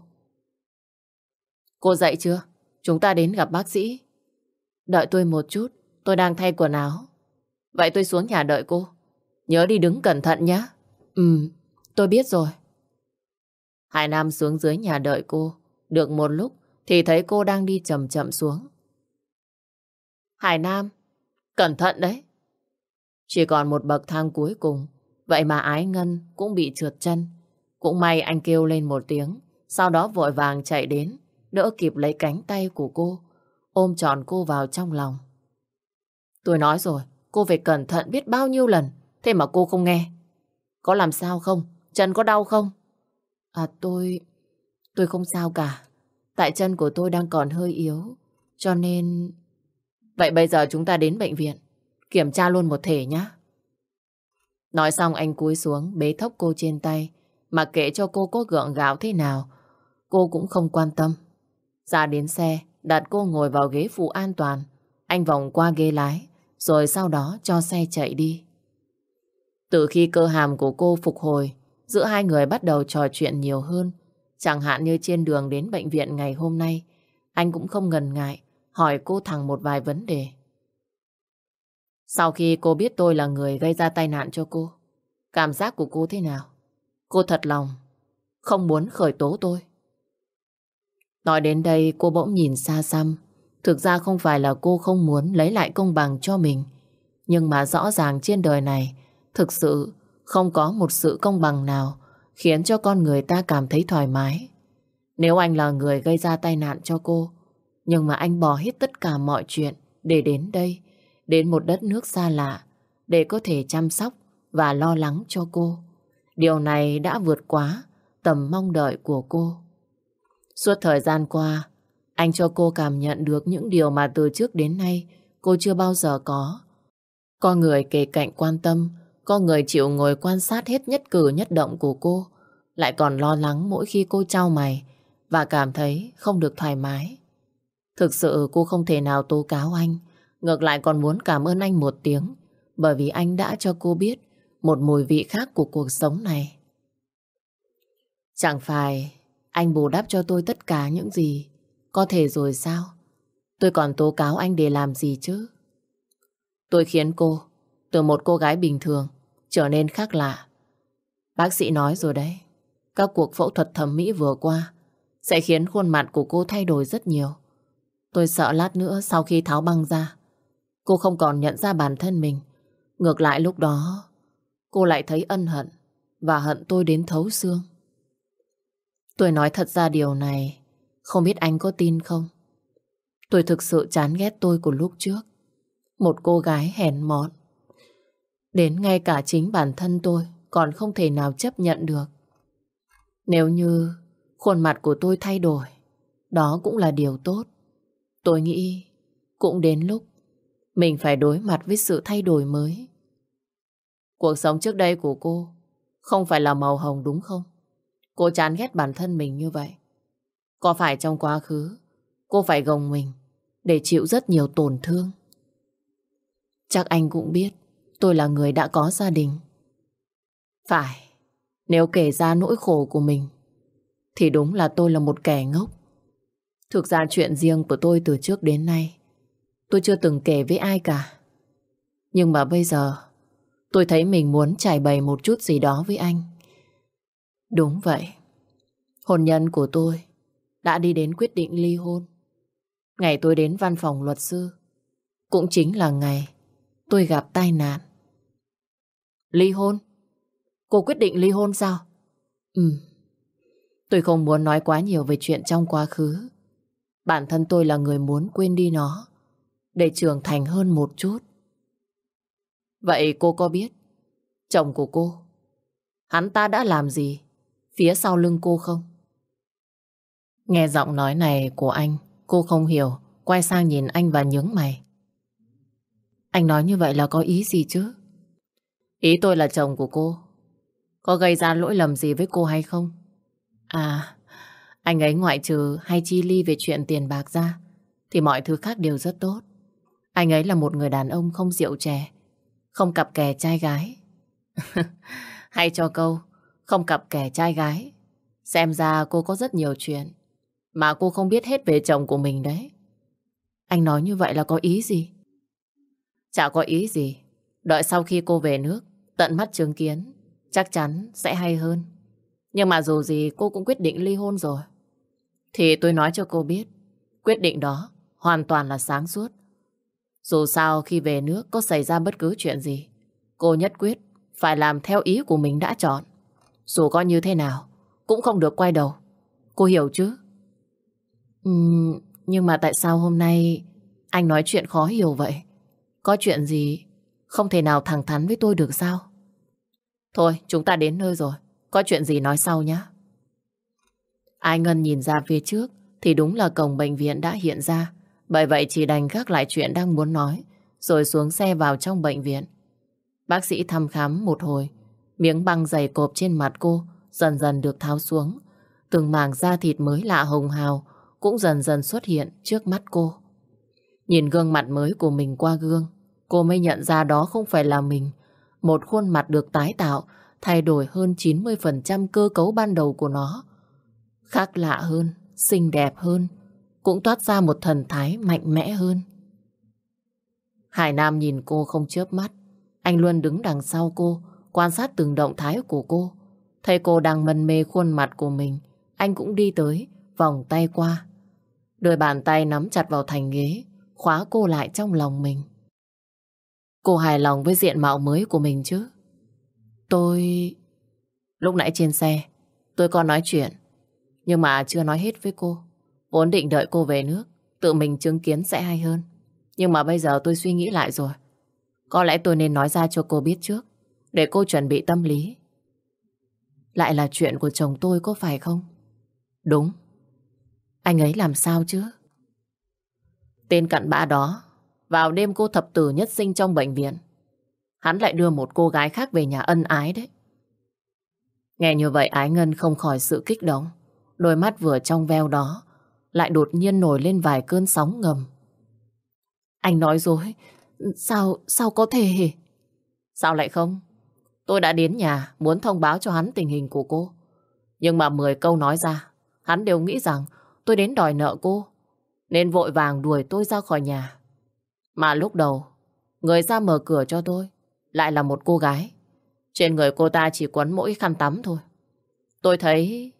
Cô dậy chưa? Chúng ta đến gặp bác sĩ. Đợi tôi một chút, tôi đang thay quần áo. Vậy tôi xuống nhà đợi cô. Nhớ đi đứng cẩn thận nhé. Ừ, tôi biết rồi. Hải Nam xuống dưới nhà đợi cô. Được một lúc thì thấy cô đang đi chậm chậm xuống. Hải Nam, cẩn thận đấy. Chỉ còn một bậc thang cuối cùng, vậy mà ái ngân cũng bị trượt chân. Cũng may anh kêu lên một tiếng, sau đó vội vàng chạy đến, đỡ kịp lấy cánh tay của cô, ôm tròn cô vào trong lòng. Tôi nói rồi, cô phải cẩn thận biết bao nhiêu lần, thế mà cô không nghe. Có làm sao không? Chân có đau không? À tôi tôi không sao cả. Tại chân của tôi đang còn hơi yếu, cho nên... Vậy bây giờ chúng ta đến bệnh viện, kiểm tra luôn một thể nhé. Nói xong anh cúi xuống bế thốc cô trên tay, mà kệ cho cô có gượng gạo thế nào, cô cũng không quan tâm. Ra đến xe, đặt cô ngồi vào ghế phụ an toàn. Anh vòng qua ghế lái, rồi sau đó cho xe chạy đi. Từ khi cơ hàm của cô phục hồi, giữa hai người bắt đầu trò chuyện nhiều hơn. Chẳng hạn như trên đường đến bệnh viện ngày hôm nay, anh cũng không ngần ngại hỏi cô thẳng một vài vấn đề. Sau khi cô biết tôi là người gây ra tai nạn cho cô, cảm giác của cô thế nào? Cô thật lòng, không muốn khởi tố tôi. Nói đến đây cô bỗng nhìn xa xăm. Thực ra không phải là cô không muốn lấy lại công bằng cho mình. Nhưng mà rõ ràng trên đời này thực sự không có một sự công bằng nào khiến cho con người ta cảm thấy thoải mái. Nếu anh là người gây ra tai nạn cho cô, nhưng mà anh bỏ hết tất cả mọi chuyện để đến đây, đến một đất nước xa lạ, để có thể chăm sóc và lo lắng cho cô. Điều này đã vượt quá tầm mong đợi của cô. Suốt thời gian qua, anh cho cô cảm nhận được những điều mà từ trước đến nay cô chưa bao giờ có. Có người kề cạnh quan tâm, có người chịu ngồi quan sát hết nhất cử nhất động của cô, lại còn lo lắng mỗi khi cô trao mày và cảm thấy không được thoải mái. Thực sự cô không thể nào tố cáo anh, ngược lại còn muốn cảm ơn anh một tiếng, bởi vì anh đã cho cô biết một mùi vị khác của cuộc sống này. Chẳng phải anh bù đắp cho tôi tất cả những gì có thể rồi sao? Tôi còn tố cáo anh để làm gì chứ? Tôi khiến cô từ một cô gái bình thường trở nên khác lạ. Bác sĩ nói rồi đấy, các cuộc phẫu thuật thẩm mỹ vừa qua sẽ khiến khuôn mặt của cô thay đổi rất nhiều. Tôi sợ lát nữa sau khi tháo băng ra, cô không còn nhận ra bản thân mình. Ngược lại lúc đó, cô lại thấy ân hận và hận tôi đến thấu xương. Tôi nói thật ra điều này, không biết anh có tin không? Tôi thực sự chán ghét tôi của lúc trước. Một cô gái hèn mọn. Đến ngay cả chính bản thân tôi còn không thể nào chấp nhận được. Nếu như khuôn mặt của tôi thay đổi, đó cũng là điều tốt. Tôi nghĩ cũng đến lúc mình phải đối mặt với sự thay đổi mới. Cuộc sống trước đây của cô không phải là màu hồng đúng không? Cô chán ghét bản thân mình như vậy. Có phải trong quá khứ cô phải gồng mình để chịu rất nhiều tổn thương? Chắc anh cũng biết tôi là người đã có gia đình. Phải, nếu kể ra nỗi khổ của mình thì đúng là tôi là một kẻ ngốc. Thực ra chuyện riêng của tôi từ trước đến nay tôi chưa từng kể với ai cả. Nhưng mà bây giờ Tôi thấy mình muốn trải bày một chút gì đó với anh. Đúng vậy. Hôn nhân của tôi đã đi đến quyết định ly hôn. Ngày tôi đến văn phòng luật sư cũng chính là ngày tôi gặp tai nạn. Ly hôn? Cô quyết định ly hôn sao? Ừ. Tôi không muốn nói quá nhiều về chuyện trong quá khứ. Bản thân tôi là người muốn quên đi nó để trưởng thành hơn một chút. Vậy cô có biết chồng của cô hắn ta đã làm gì phía sau lưng cô không? Nghe giọng nói này của anh, cô không hiểu, quay sang nhìn anh và nhướng mày. Anh nói như vậy là có ý gì chứ? Ý tôi là chồng của cô. Có gây ra lỗi lầm gì với cô hay không? À, anh ấy ngoại trừ hay chi ly về chuyện tiền bạc ra, thì mọi thứ khác đều rất tốt. Anh ấy là một người đàn ông không rượu chè, không cặp kè trai gái. [LAUGHS] hay cho câu, không cặp kè trai gái. Xem ra cô có rất nhiều chuyện mà cô không biết hết về chồng của mình đấy. Anh nói như vậy là có ý gì? Chả có ý gì. Đợi sau khi cô về nước, tận mắt chứng kiến, chắc chắn sẽ hay hơn. Nhưng mà dù gì cô cũng quyết định ly hôn rồi. Thì tôi nói cho cô biết, quyết định đó hoàn toàn là sáng suốt. Dù sao khi về nước có xảy ra bất cứ chuyện gì, cô nhất quyết phải làm theo ý của mình đã chọn. Dù có như thế nào, cũng không được quay đầu. Cô hiểu chứ? Uhm, nhưng mà tại sao hôm nay anh nói chuyện khó hiểu vậy? Có chuyện gì không thể nào thẳng thắn với tôi được sao? Thôi, chúng ta đến nơi rồi. Có chuyện gì nói sau nhé. Ai Ngân nhìn ra phía trước thì đúng là cổng bệnh viện đã hiện ra. Bởi vậy chỉ đành gác lại chuyện đang muốn nói rồi xuống xe vào trong bệnh viện. Bác sĩ thăm khám một hồi miếng băng dày cộp trên mặt cô dần dần được tháo xuống. Từng mảng da thịt mới lạ hồng hào cũng dần dần xuất hiện trước mắt cô. Nhìn gương mặt mới của mình qua gương, cô mới nhận ra đó không phải là mình. Một khuôn mặt được tái tạo, thay đổi hơn 90% cơ cấu ban đầu của nó. Khác lạ hơn, xinh đẹp hơn, cũng toát ra một thần thái mạnh mẽ hơn. Hải Nam nhìn cô không chớp mắt. Anh luôn đứng đằng sau cô, quan sát từng động thái của cô. Thấy cô đang mân mê khuôn mặt của mình, anh cũng đi tới, vòng tay qua. Đôi bàn tay nắm chặt vào thành ghế, khóa cô lại trong lòng mình. Cô hài lòng với diện mạo mới của mình chứ? Tôi... Lúc nãy trên xe, tôi còn nói chuyện, nhưng mà chưa nói hết với cô. Vốn định đợi cô về nước, tự mình chứng kiến sẽ hay hơn. Nhưng mà bây giờ tôi suy nghĩ lại rồi. Có lẽ tôi nên nói ra cho cô biết trước, để cô chuẩn bị tâm lý. Lại là chuyện của chồng tôi có phải không? Đúng. Anh ấy làm sao chứ? Tên cặn bã đó, vào đêm cô thập tử nhất sinh trong bệnh viện, hắn lại đưa một cô gái khác về nhà ân ái đấy. Nghe như vậy Ái Ngân không khỏi sự kích động. Đôi mắt vừa trong veo đó lại đột nhiên nổi lên vài cơn sóng ngầm. Anh nói dối. Sao, sao có thể? Sao lại không? Tôi đã đến nhà muốn thông báo cho hắn tình hình của cô. Nhưng mà 10 câu nói ra, hắn đều nghĩ rằng tôi đến đòi nợ cô, nên vội vàng đuổi tôi ra khỏi nhà. Mà lúc đầu, người ra mở cửa cho tôi lại là một cô gái. Trên người cô ta chỉ quấn mỗi khăn tắm thôi. Tôi thấy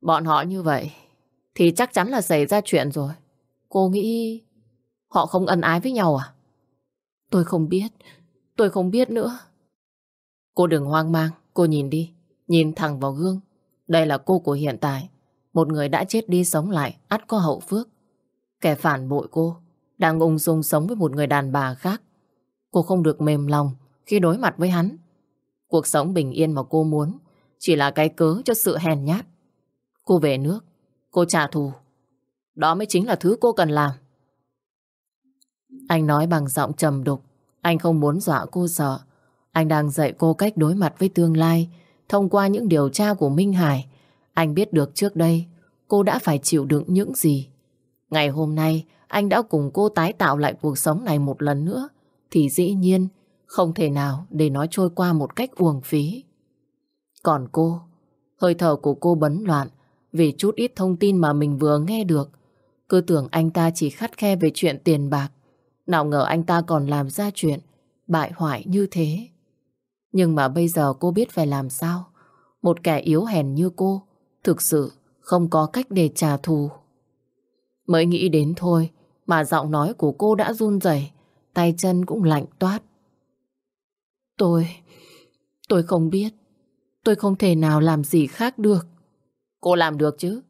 bọn họ như vậy thì chắc chắn là xảy ra chuyện rồi. Cô nghĩ họ không ân ái với nhau à? Tôi không biết, tôi không biết nữa. Cô đừng hoang mang, cô nhìn đi, nhìn thẳng vào gương. Đây là cô của hiện tại. Một người đã chết đi sống lại, ắt có hậu phước. Kẻ phản bội cô, đang ung dung sống với một người đàn bà khác. Cô không được mềm lòng khi đối mặt với hắn. Cuộc sống bình yên mà cô muốn chỉ là cái cớ cho sự hèn nhát. Cô về nước, cô trả thù. Đó mới chính là thứ cô cần làm. Anh nói bằng giọng trầm đục. Anh không muốn dọa cô sợ. Anh đang dạy cô cách đối mặt với tương lai thông qua những điều tra của Minh Hải anh biết được trước đây cô đã phải chịu đựng những gì. Ngày hôm nay anh đã cùng cô tái tạo lại cuộc sống này một lần nữa thì dĩ nhiên không thể nào để nó trôi qua một cách uổng phí. Còn cô, hơi thở của cô bấn loạn vì chút ít thông tin mà mình vừa nghe được. Cứ tưởng anh ta chỉ khắt khe về chuyện tiền bạc. Nào ngờ anh ta còn làm ra chuyện bại hoại như thế. Nhưng mà bây giờ cô biết phải làm sao. Một kẻ yếu hèn như cô thực sự không có cách để trả thù. Mới nghĩ đến thôi mà giọng nói của cô đã run rẩy, tay chân cũng lạnh toát. Tôi, tôi không biết. Tôi không thể nào làm gì khác được. Cô làm được chứ.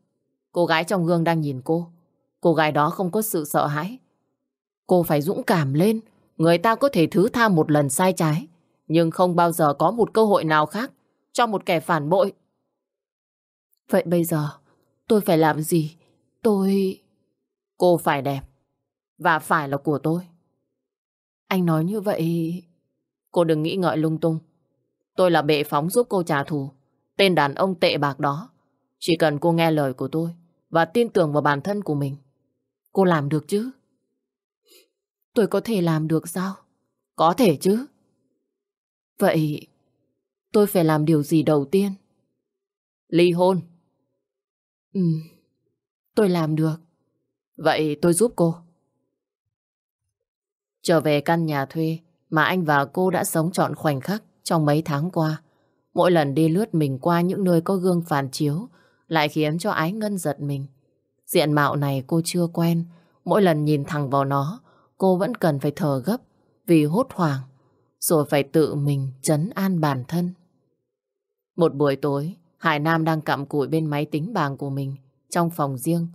Cô gái trong gương đang nhìn cô. Cô gái đó không có sự sợ hãi. Cô phải dũng cảm lên. Người ta có thể thứ tha một lần sai trái. Nhưng không bao giờ có một cơ hội nào khác cho một kẻ phản bội. Vậy bây giờ tôi phải làm gì? Tôi... Cô phải đẹp. Và phải là của tôi. Anh nói như vậy... Cô đừng nghĩ ngợi lung tung. Tôi là bệ phóng giúp cô trả thù. Tên đàn ông tệ bạc đó. Chỉ cần cô nghe lời của tôi và tin tưởng vào bản thân của mình. Cô làm được chứ? Tôi có thể làm được sao? Có thể chứ. Vậy tôi phải làm điều gì đầu tiên? Ly hôn. Ừ, tôi làm được. Vậy tôi giúp cô. Trở về căn nhà thuê mà anh và cô đã sống trọn khoảnh khắc trong mấy tháng qua. Mỗi lần đi lướt mình qua những nơi có gương phản chiếu lại khiến cho ái ngân giật mình. Diện mạo này cô chưa quen, mỗi lần nhìn thẳng vào nó, cô vẫn cần phải thở gấp vì hốt hoảng, rồi phải tự mình chấn an bản thân. Một buổi tối, Hải Nam đang cặm cụi bên máy tính bảng của mình trong phòng riêng.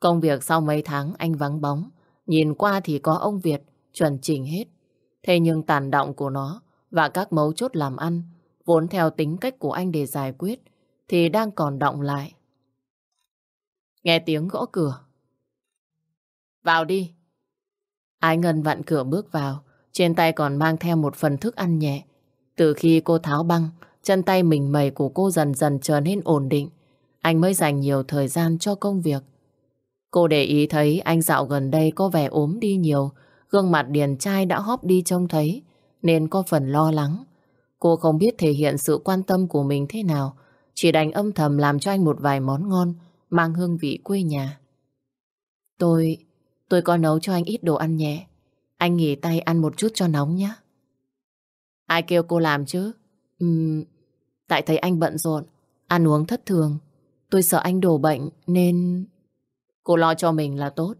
Công việc sau mấy tháng anh vắng bóng, nhìn qua thì có ông Việt chuẩn chỉnh hết. Thế nhưng tàn động của nó và các mấu chốt làm ăn vốn theo tính cách của anh để giải quyết thì đang còn động lại. Nghe tiếng gõ cửa. Vào đi. Ái Ngân vặn cửa bước vào, trên tay còn mang theo một phần thức ăn nhẹ. Từ khi cô tháo băng, chân tay mình mẩy của cô dần dần trở nên ổn định. Anh mới dành nhiều thời gian cho công việc. Cô để ý thấy anh dạo gần đây có vẻ ốm đi nhiều, gương mặt điền trai đã hóp đi trông thấy, nên có phần lo lắng. Cô không biết thể hiện sự quan tâm của mình thế nào, chỉ đành âm thầm làm cho anh một vài món ngon, mang hương vị quê nhà. Tôi, tôi có nấu cho anh ít đồ ăn nhẹ. Anh nghỉ tay ăn một chút cho nóng nhé. Ai kêu cô làm chứ? Ừm, tại thấy anh bận rộn, ăn uống thất thường. Tôi sợ anh đổ bệnh nên... Cô lo cho mình là tốt.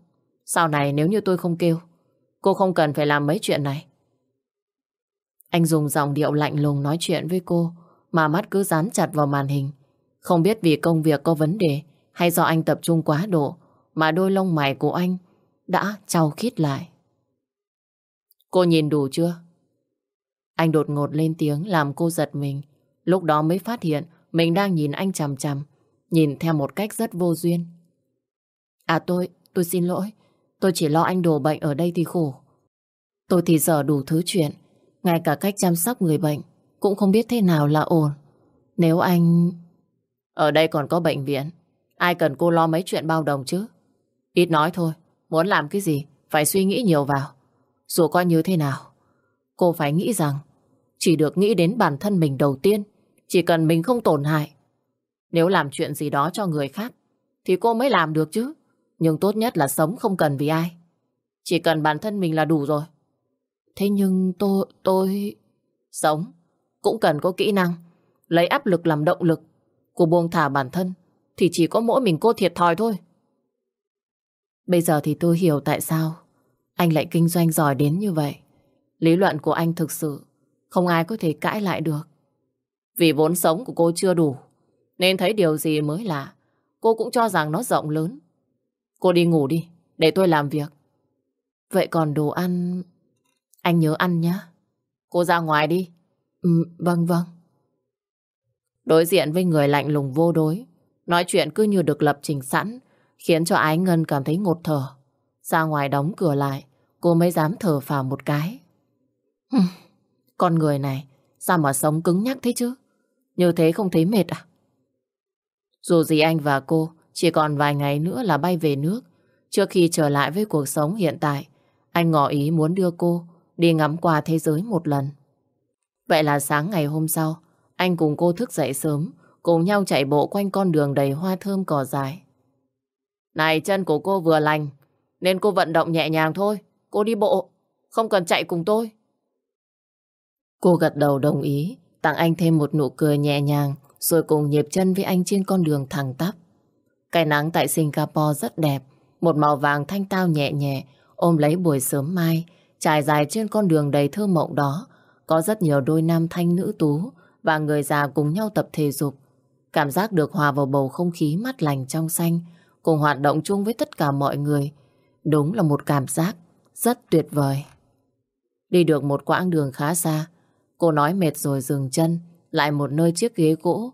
Sau này nếu như tôi không kêu, cô không cần phải làm mấy chuyện này. Anh dùng giọng điệu lạnh lùng nói chuyện với cô, mà mắt cứ dán chặt vào màn hình. Không biết vì công việc có vấn đề hay do anh tập trung quá độ mà đôi lông mày của anh đã trao khít lại. Cô nhìn đủ chưa? Anh đột ngột lên tiếng làm cô giật mình. Lúc đó mới phát hiện mình đang nhìn anh chằm chằm, nhìn theo một cách rất vô duyên. À tôi, tôi xin lỗi. Tôi chỉ lo anh đổ bệnh ở đây thì khổ. Tôi thì giờ đủ thứ chuyện, ngay cả cách chăm sóc người bệnh cũng không biết thế nào là ổn. Nếu anh... Ở đây còn có bệnh viện. Ai cần cô lo mấy chuyện bao đồng chứ? Ít nói thôi. Muốn làm cái gì, phải suy nghĩ nhiều vào. Dù coi như thế nào, cô phải nghĩ rằng chỉ được nghĩ đến bản thân mình đầu tiên. Chỉ cần mình không tổn hại. Nếu làm chuyện gì đó cho người khác, thì cô mới làm được chứ. Nhưng tốt nhất là sống không cần vì ai. Chỉ cần bản thân mình là đủ rồi. Thế nhưng tôi... tôi... Sống cũng cần có kỹ năng. Lấy áp lực làm động lực. Cô buông thả bản thân thì chỉ có mỗi mình cô thiệt thòi thôi. Bây giờ thì tôi hiểu tại sao anh lại kinh doanh giỏi đến như vậy. Lý luận của anh thực sự không ai có thể cãi lại được. Vì vốn sống của cô chưa đủ, nên thấy điều gì mới lạ, cô cũng cho rằng nó rộng lớn. Cô đi ngủ đi, để tôi làm việc. Vậy còn đồ ăn... Anh nhớ ăn nhá. Cô ra ngoài đi. Ừ, vâng vâng. Đối diện với người lạnh lùng vô đối, nói chuyện cứ như được lập trình sẵn, khiến cho Ái Ngân cảm thấy ngột thở. Ra ngoài đóng cửa lại, cô mới dám thở phào một cái. Hừm, con người này, sao mà sống cứng nhắc thế chứ? Như thế không thấy mệt à? Dù gì anh và cô chỉ còn vài ngày nữa là bay về nước. Trước khi trở lại với cuộc sống hiện tại, anh ngỏ ý muốn đưa cô đi ngắm qua thế giới một lần. Vậy là sáng ngày hôm sau, anh cùng cô thức dậy sớm, cùng nhau chạy bộ quanh con đường đầy hoa thơm cỏ dài. Này, chân của cô vừa lành, nên cô vận động nhẹ nhàng thôi. Cô đi bộ, không cần chạy cùng tôi. Cô gật đầu đồng ý, tặng anh thêm một nụ cười nhẹ nhàng, rồi cùng nhịp chân với anh trên con đường thẳng tắp. Cái nắng tại Singapore rất đẹp, một màu vàng thanh tao nhẹ nhẹ, ôm lấy buổi sớm mai, trải dài trên con đường đầy thơ mộng đó, có rất nhiều đôi nam thanh nữ tú và người già cùng nhau tập thể dục. Cảm giác được hòa vào bầu không khí mát lành trong xanh, cùng hoạt động chung với tất cả mọi người. Đúng là một cảm giác rất tuyệt vời. Đi được một quãng đường khá xa, cô nói mệt rồi dừng chân, lại một nơi chiếc ghế gỗ.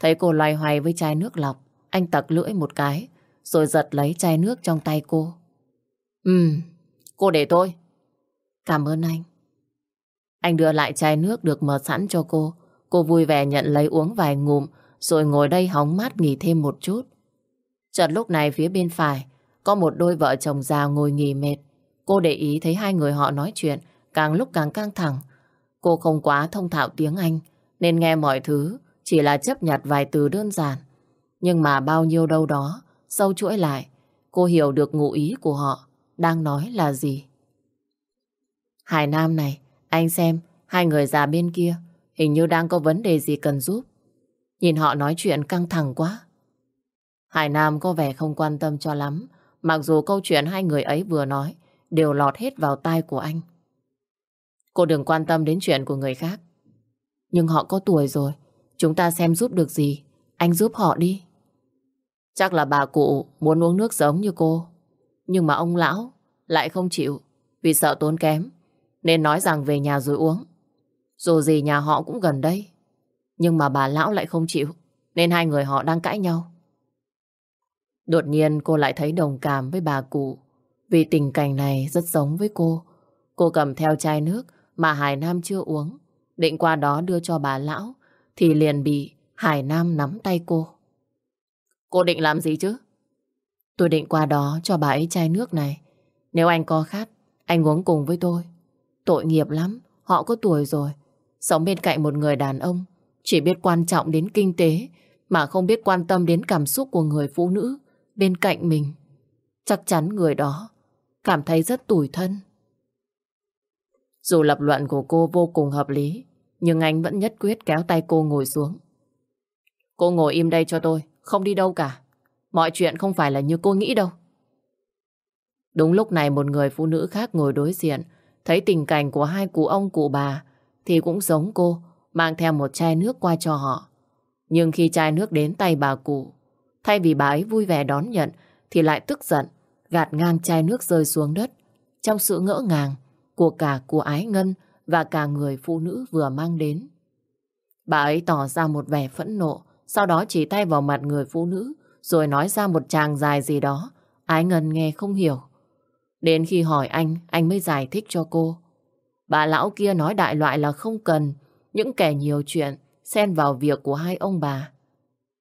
Thấy cô loay hoay với chai nước lọc, anh tặc lưỡi một cái, rồi giật lấy chai nước trong tay cô. Ừm, cô để tôi. Cảm ơn anh. Anh đưa lại chai nước được mở sẵn cho cô. Cô vui vẻ nhận lấy uống vài ngụm, rồi ngồi đây hóng mát nghỉ thêm một chút. Chợt lúc này phía bên phải, có một đôi vợ chồng già ngồi nghỉ mệt. Cô để ý thấy hai người họ nói chuyện, càng lúc càng căng thẳng. Cô không quá thông thạo tiếng Anh, nên nghe mọi thứ chỉ là chấp nhặt vài từ đơn giản. Nhưng mà bao nhiêu đâu đó, sâu chuỗi lại, cô hiểu được ngụ ý của họ đang nói là gì. Hải Nam này, anh xem, hai người già bên kia hình như đang có vấn đề gì cần giúp. Nhìn họ nói chuyện căng thẳng quá. Hải Nam có vẻ không quan tâm cho lắm, mặc dù câu chuyện hai người ấy vừa nói đều lọt hết vào tai của anh. Cô đừng quan tâm đến chuyện của người khác. Nhưng họ có tuổi rồi, chúng ta xem giúp được gì, anh giúp họ đi. Chắc là bà cụ muốn uống nước giống như cô. Nhưng mà ông lão lại không chịu vì sợ tốn kém, nên nói rằng về nhà rồi uống. Dù gì nhà họ cũng gần đây. Nhưng mà bà lão lại không chịu, nên hai người họ đang cãi nhau. Đột nhiên cô lại thấy đồng cảm với bà cụ, vì tình cảnh này rất giống với cô. Cô cầm theo chai nước mà Hải Nam chưa uống, định qua đó đưa cho bà lão, thì liền bị Hải Nam nắm tay cô. Cô định làm gì chứ? Tôi định qua đó cho bà ấy chai nước này. Nếu anh có khát, anh uống cùng với tôi. Tội nghiệp lắm, họ có tuổi rồi. Sống bên cạnh một người đàn ông, chỉ biết quan trọng đến kinh tế, mà không biết quan tâm đến cảm xúc của người phụ nữ bên cạnh mình. Chắc chắn người đó cảm thấy rất tủi thân. Dù lập luận của cô vô cùng hợp lý, nhưng anh vẫn nhất quyết kéo tay cô ngồi xuống. Cô ngồi im đây cho tôi, không đi đâu cả. Mọi chuyện không phải là như cô nghĩ đâu. Đúng lúc này một người phụ nữ khác ngồi đối diện, thấy tình cảnh của hai cụ ông cụ bà thì cũng giống cô, mang theo một chai nước qua cho họ. Nhưng khi chai nước đến tay bà cụ, thay vì bà ấy vui vẻ đón nhận thì lại tức giận, gạt ngang chai nước rơi xuống đất. Trong sự ngỡ ngàng của cả của ái ngân và cả người phụ nữ vừa mang đến. Bà ấy tỏ ra một vẻ phẫn nộ, sau đó chỉ tay vào mặt người phụ nữ, rồi nói ra một tràng dài gì đó. Ái Ngân nghe không hiểu. Đến khi hỏi anh, anh mới giải thích cho cô. Bà lão kia nói đại loại là không cần những kẻ nhiều chuyện xen vào việc của hai ông bà.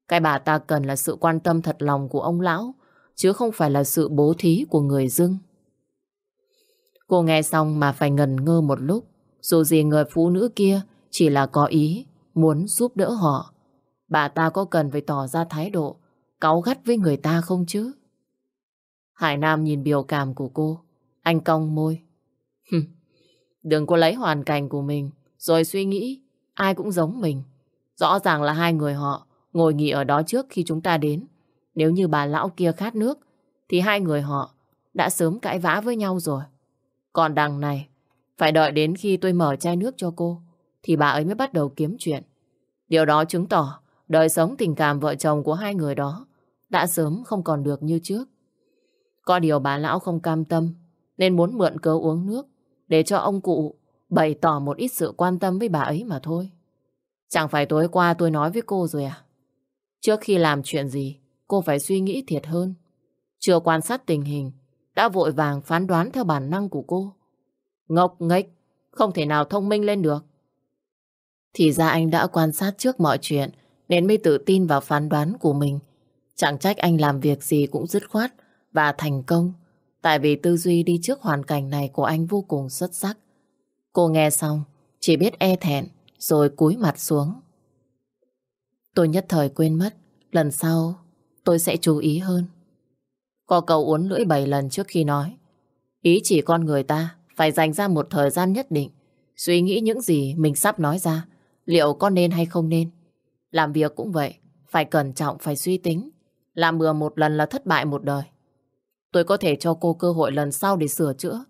Cái bà ta cần là sự quan tâm thật lòng của ông lão, chứ không phải là sự bố thí của người dưng. Cô nghe xong mà phải ngần ngơ một lúc, dù gì người phụ nữ kia chỉ là có ý muốn giúp đỡ họ. Bà ta có cần phải tỏ ra thái độ, cáu gắt với người ta không chứ? Hải Nam nhìn biểu cảm của cô. Anh cong môi. Đừng có lấy hoàn cảnh của mình, rồi suy nghĩ, ai cũng giống mình. Rõ ràng là hai người họ ngồi nghỉ ở đó trước khi chúng ta đến. Nếu như bà lão kia khát nước, thì hai người họ đã sớm cãi vã với nhau rồi. Còn đằng này, phải đợi đến khi tôi mở chai nước cho cô, thì bà ấy mới bắt đầu kiếm chuyện. Điều đó chứng tỏ đời sống tình cảm vợ chồng của hai người đó đã sớm không còn được như trước. Có điều bà lão không cam tâm nên muốn mượn cớ uống nước để cho ông cụ bày tỏ một ít sự quan tâm với bà ấy mà thôi. Chẳng phải tối qua tôi nói với cô rồi à? Trước khi làm chuyện gì, cô phải suy nghĩ thiệt hơn. Chưa quan sát tình hình, đã vội vàng phán đoán theo bản năng của cô. Ngốc nghếch, không thể nào thông minh lên được. Thì ra anh đã quan sát trước mọi chuyện nên mới tự tin vào phán đoán của mình. Chẳng trách anh làm việc gì cũng dứt khoát và thành công. Tại vì tư duy đi trước hoàn cảnh này của anh vô cùng xuất sắc. Cô nghe xong, chỉ biết e thẹn, rồi cúi mặt xuống. Tôi nhất thời quên mất, lần sau tôi sẽ chú ý hơn. Có cầu uốn lưỡi bảy lần trước khi nói. Ý chỉ con người ta phải dành ra một thời gian nhất định, suy nghĩ những gì mình sắp nói ra liệu có nên hay không nên. Làm việc cũng vậy, phải cẩn trọng, phải suy tính. Làm bừa một lần là thất bại một đời. Tôi có thể cho cô cơ hội lần sau để sửa chữa.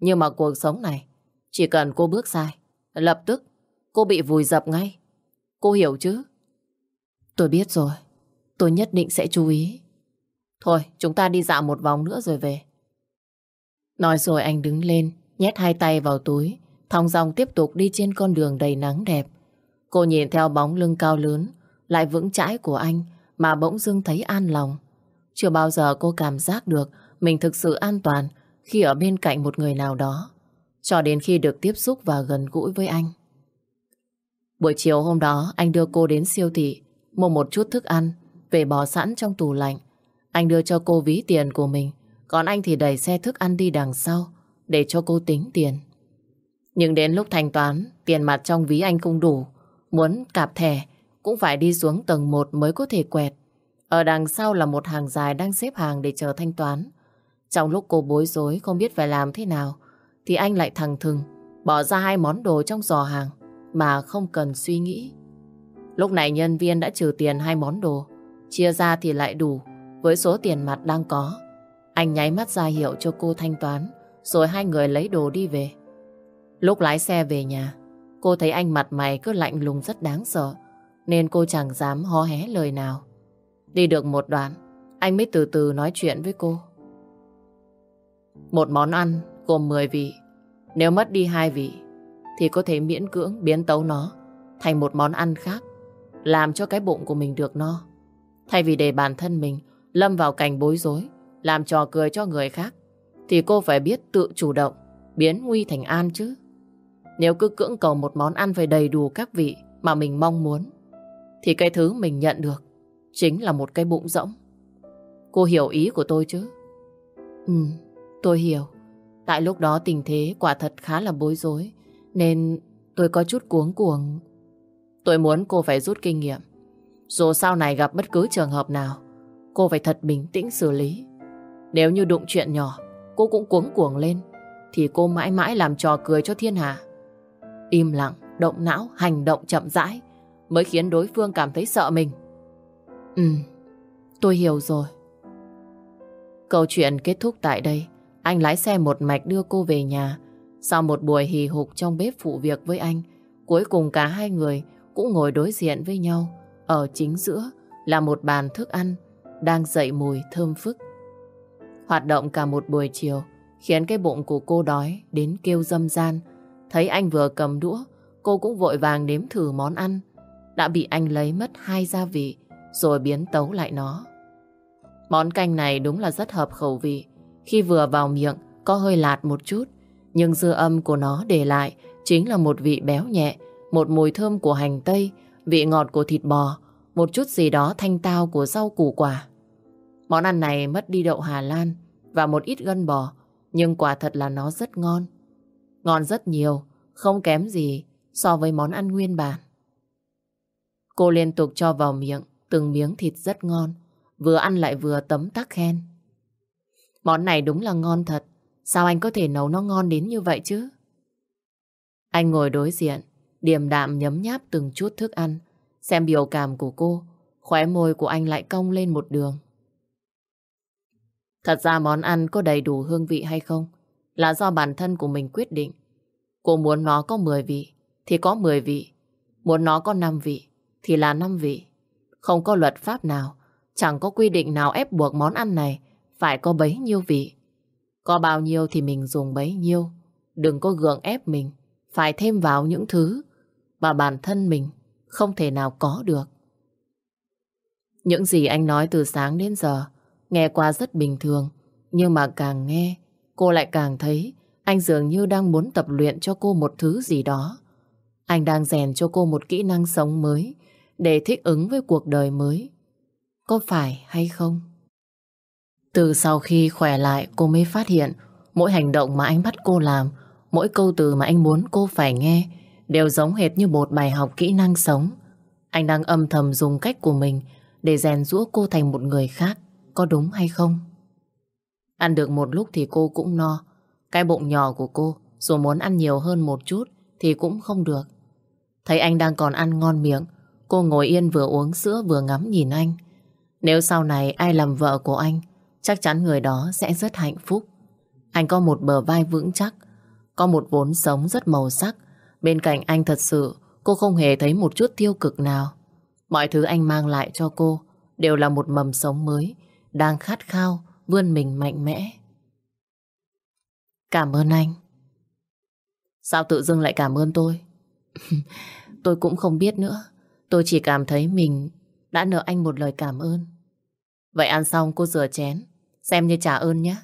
Nhưng mà cuộc sống này, chỉ cần cô bước sai, lập tức cô bị vùi dập ngay. Cô hiểu chứ? Tôi biết rồi. Tôi nhất định sẽ chú ý. Thôi, chúng ta đi dạo một vòng nữa rồi về. Nói rồi anh đứng lên, nhét hai tay vào túi, thong dong tiếp tục đi trên con đường đầy nắng đẹp. Cô nhìn theo bóng lưng cao lớn, lại vững chãi của anh mà bỗng dưng thấy an lòng. Chưa bao giờ cô cảm giác được mình thực sự an toàn khi ở bên cạnh một người nào đó, cho đến khi được tiếp xúc và gần gũi với anh. Buổi chiều hôm đó, anh đưa cô đến siêu thị, mua một chút thức ăn, về bỏ sẵn trong tủ lạnh. Anh đưa cho cô ví tiền của mình, còn anh thì đẩy xe thức ăn đi đằng sau, để cho cô tính tiền. Nhưng đến lúc thanh toán, tiền mặt trong ví anh không đủ. Muốn cạp thẻ, cũng phải đi xuống tầng 1 mới có thể quẹt. Ở đằng sau là một hàng dài đang xếp hàng để chờ thanh toán. Trong lúc cô bối rối không biết phải làm thế nào, thì anh lại thằng thừng bỏ ra hai món đồ trong giò hàng mà không cần suy nghĩ. Lúc này nhân viên đã trừ tiền hai món đồ, chia ra thì lại đủ với số tiền mặt đang có. Anh nháy mắt ra hiệu cho cô thanh toán, rồi hai người lấy đồ đi về. Lúc lái xe về nhà, cô thấy anh mặt mày cứ lạnh lùng rất đáng sợ, nên cô chẳng dám hó hé lời nào. Đi được một đoạn, anh mới từ từ nói chuyện với cô. Một món ăn gồm 10 vị. Nếu mất đi hai vị, thì có thể miễn cưỡng biến tấu nó thành một món ăn khác, làm cho cái bụng của mình được no. Thay vì để bản thân mình lâm vào cảnh bối rối, làm trò cười cho người khác, thì cô phải biết tự chủ động, biến nguy thành an chứ. Nếu cứ cưỡng cầu một món ăn phải đầy đủ các vị mà mình mong muốn, thì cái thứ mình nhận được chính là một cái bụng rỗng. Cô hiểu ý của tôi chứ? Ừ, tôi hiểu. Tại lúc đó tình thế quả thật khá là bối rối, nên tôi có chút cuống cuồng. Tôi muốn cô phải rút kinh nghiệm. Dù sau này gặp bất cứ trường hợp nào, cô phải thật bình tĩnh xử lý. Nếu như đụng chuyện nhỏ, cô cũng cuống cuồng lên, thì cô mãi mãi làm trò cười cho thiên hạ. Im lặng, động não, hành động chậm rãi mới khiến đối phương cảm thấy sợ mình. Ừ, tôi hiểu rồi. Câu chuyện kết thúc tại đây. Anh lái xe một mạch đưa cô về nhà. Sau một buổi hì hục trong bếp phụ việc với anh, cuối cùng cả hai người cũng ngồi đối diện với nhau. Ở chính giữa là một bàn thức ăn đang dậy mùi thơm phức. Hoạt động cả một buổi chiều khiến cái bụng của cô đói đến kêu dâm gian. Thấy anh vừa cầm đũa, cô cũng vội vàng nếm thử món ăn. Đã bị anh lấy mất hai gia vị rồi biến tấu lại nó. Món canh này đúng là rất hợp khẩu vị. Khi vừa vào miệng có hơi lạt một chút, nhưng dư âm của nó để lại chính là một vị béo nhẹ, một mùi thơm của hành tây, vị ngọt của thịt bò, một chút gì đó thanh tao của rau củ quả. Món ăn này mất đi đậu Hà Lan và một ít gân bò, nhưng quả thật là nó rất ngon. Ngon rất nhiều, không kém gì so với món ăn nguyên bản. Cô liên tục cho vào miệng từng miếng thịt rất ngon, vừa ăn lại vừa tấm tắc khen. Món này đúng là ngon thật, sao anh có thể nấu nó ngon đến như vậy chứ? Anh ngồi đối diện, điềm đạm nhấm nháp từng chút thức ăn, xem biểu cảm của cô, khóe môi của anh lại cong lên một đường. Thật ra món ăn có đầy đủ hương vị hay không là do bản thân của mình quyết định. Cô muốn nó có 10 vị thì có 10 vị, muốn nó có 5 vị thì là 5 vị. Không có luật pháp nào, chẳng có quy định nào ép buộc món ăn này phải có bấy nhiêu vị. Có bao nhiêu thì mình dùng bấy nhiêu. Đừng có gượng ép mình, phải thêm vào những thứ mà bản thân mình không thể nào có được. Những gì anh nói từ sáng đến giờ nghe qua rất bình thường, nhưng mà càng nghe, cô lại càng thấy anh dường như đang muốn tập luyện cho cô một thứ gì đó. Anh đang rèn cho cô một kỹ năng sống mới để thích ứng với cuộc đời mới. Có phải hay không? Từ sau khi khỏe lại cô mới phát hiện mỗi hành động mà anh bắt cô làm, mỗi câu từ mà anh muốn cô phải nghe đều giống hệt như một bài học kỹ năng sống. Anh đang âm thầm dùng cách của mình để rèn rũa cô thành một người khác, có đúng hay không? Ăn được một lúc thì cô cũng no. Cái bụng nhỏ của cô dù muốn ăn nhiều hơn một chút thì cũng không được. Thấy anh đang còn ăn ngon miệng, cô ngồi yên vừa uống sữa vừa ngắm nhìn anh. Nếu sau này ai làm vợ của anh, chắc chắn người đó sẽ rất hạnh phúc. Anh có một bờ vai vững chắc, có một vốn sống rất màu sắc. Bên cạnh anh thật sự, cô không hề thấy một chút tiêu cực nào. Mọi thứ anh mang lại cho cô đều là một mầm sống mới, đang khát khao, vươn mình mạnh mẽ. Cảm ơn anh. Sao tự dưng lại cảm ơn tôi? [LAUGHS] tôi cũng không biết nữa. Tôi chỉ cảm thấy mình đã nợ anh một lời cảm ơn. Vậy ăn xong cô rửa chén, xem như trả ơn nhé.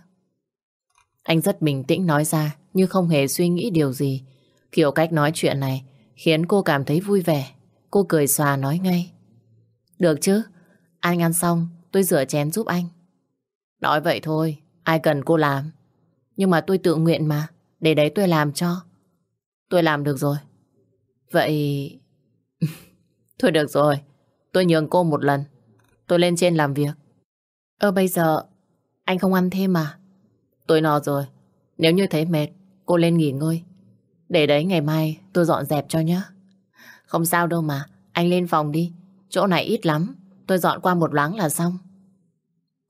Anh rất bình tĩnh nói ra, như không hề suy nghĩ điều gì. Kiểu cách nói chuyện này khiến cô cảm thấy vui vẻ. Cô cười xòa nói ngay. Được chứ, anh ăn xong, tôi rửa chén giúp anh. Nói vậy thôi, ai cần cô làm. Nhưng mà tôi tự nguyện mà, để đấy tôi làm cho. Tôi làm được rồi. Vậy... [LAUGHS] thôi được rồi, tôi nhường cô một lần. Tôi lên trên làm việc. Ơ bây giờ, anh không ăn thêm à? Tôi no rồi. Nếu như thấy mệt, cô lên nghỉ ngơi. Để đấy ngày mai tôi dọn dẹp cho nhé. Không sao đâu mà, anh lên phòng đi. Chỗ này ít lắm, tôi dọn qua một loáng là xong.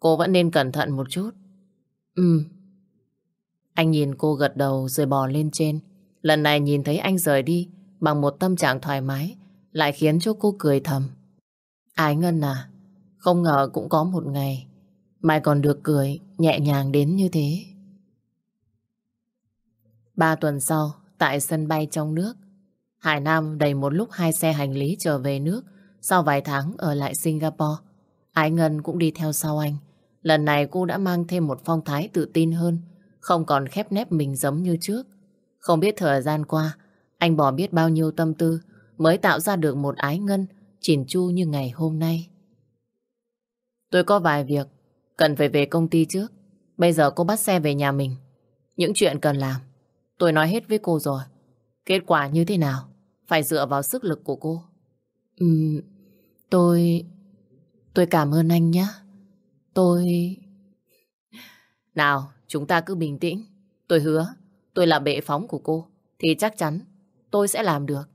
Cô vẫn nên cẩn thận một chút. Ừ. Anh nhìn cô gật đầu rồi bò lên trên. Lần này nhìn thấy anh rời đi bằng một tâm trạng thoải mái lại khiến cho cô cười thầm. Ái Ngân à, không ngờ cũng có một ngày Mai còn được cười nhẹ nhàng đến như thế. Ba tuần sau, tại sân bay trong nước, Hải Nam đầy một lúc hai xe hành lý trở về nước sau vài tháng ở lại Singapore. Ái Ngân cũng đi theo sau anh. Lần này cô đã mang thêm một phong thái tự tin hơn, không còn khép nép mình giống như trước. Không biết thời gian qua, anh bỏ biết bao nhiêu tâm tư mới tạo ra được một ái ngân chỉn chu như ngày hôm nay. Tôi có vài việc cần phải về công ty trước. Bây giờ cô bắt xe về nhà mình. Những chuyện cần làm, tôi nói hết với cô rồi. Kết quả như thế nào, phải dựa vào sức lực của cô. Ừm, tôi... Tôi cảm ơn anh nhé. Tôi... Nào, chúng ta cứ bình tĩnh. Tôi hứa, tôi là bệ phóng của cô, thì chắc chắn tôi sẽ làm được.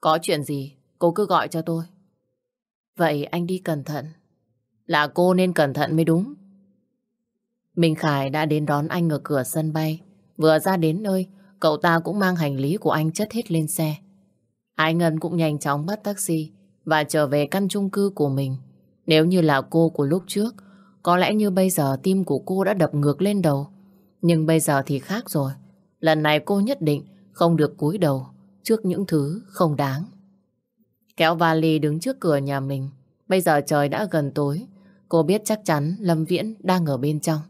Có chuyện gì, cô cứ gọi cho tôi. Vậy anh đi cẩn thận. Là cô nên cẩn thận mới đúng. Minh Khải đã đến đón anh ở cửa sân bay. Vừa ra đến nơi, cậu ta cũng mang hành lý của anh chất hết lên xe. Ái Ngân cũng nhanh chóng bắt taxi và trở về căn chung cư của mình. Nếu như là cô của lúc trước, có lẽ như bây giờ tim của cô đã đập ngược lên đầu. Nhưng bây giờ thì khác rồi. Lần này cô nhất định không được cúi đầu trước những thứ không đáng. Kéo vali đứng trước cửa nhà mình. Bây giờ trời đã gần tối. Cô biết chắc chắn Lâm Viễn đang ở bên trong.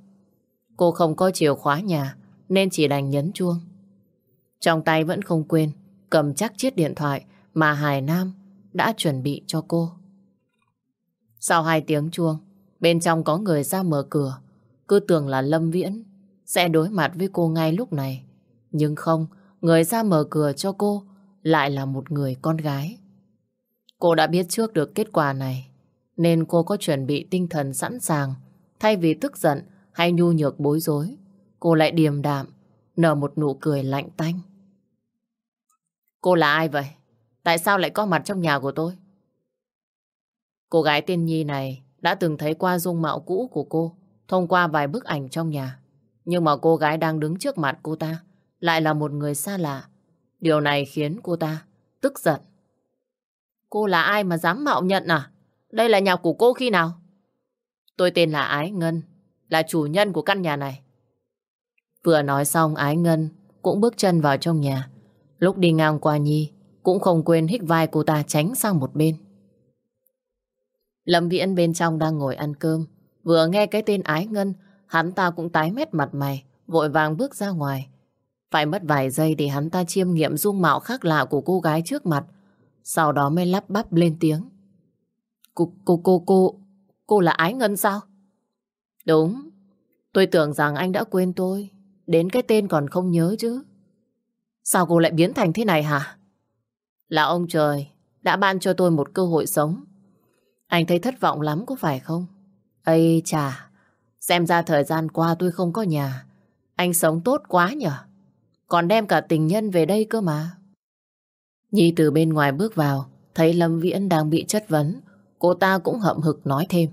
Cô không có chìa khóa nhà nên chỉ đành nhấn chuông. Trong tay vẫn không quên cầm chắc chiếc điện thoại mà Hải Nam đã chuẩn bị cho cô. Sau hai tiếng chuông, bên trong có người ra mở cửa. Cứ tưởng là Lâm Viễn sẽ đối mặt với cô ngay lúc này. Nhưng không, người ra mở cửa cho cô lại là một người con gái. Cô đã biết trước được kết quả này, nên cô có chuẩn bị tinh thần sẵn sàng. Thay vì tức giận hay nhu nhược bối rối, cô lại điềm đạm, nở một nụ cười lạnh tanh. Cô là ai vậy? Tại sao lại có mặt trong nhà của tôi? Cô gái tiên nhi này đã từng thấy qua dung mạo cũ của cô thông qua vài bức ảnh trong nhà. Nhưng mà cô gái đang đứng trước mặt cô ta lại là một người xa lạ. Điều này khiến cô ta tức giận. Cô là ai mà dám mạo nhận à? Đây là nhà của cô khi nào? Tôi tên là Ái Ngân, là chủ nhân của căn nhà này. Vừa nói xong Ái Ngân cũng bước chân vào trong nhà. Lúc đi ngang qua Nhi, cũng không quên hít vai cô ta tránh sang một bên. Lâm Viễn bên trong đang ngồi ăn cơm. Vừa nghe cái tên Ái Ngân, hắn ta cũng tái mét mặt mày, vội vàng bước ra ngoài. Phải mất vài giây để hắn ta chiêm nghiệm dung mạo khác lạ của cô gái trước mặt. Sau đó mới lắp bắp lên tiếng. Cô, cô, cô, cô, cô là Ái Ngân sao? Đúng, tôi tưởng rằng anh đã quên tôi. Đến cái tên còn không nhớ chứ. Sao cô lại biến thành thế này hả? Là ông trời đã ban cho tôi một cơ hội sống. Anh thấy thất vọng lắm có phải không? Ây chà, xem ra thời gian qua tôi không có nhà. Anh sống tốt quá nhở? Còn đem cả tình nhân về đây cơ mà. Nhi từ bên ngoài bước vào, thấy Lâm Viễn đang bị chất vấn. Cô ta cũng hậm hực nói thêm.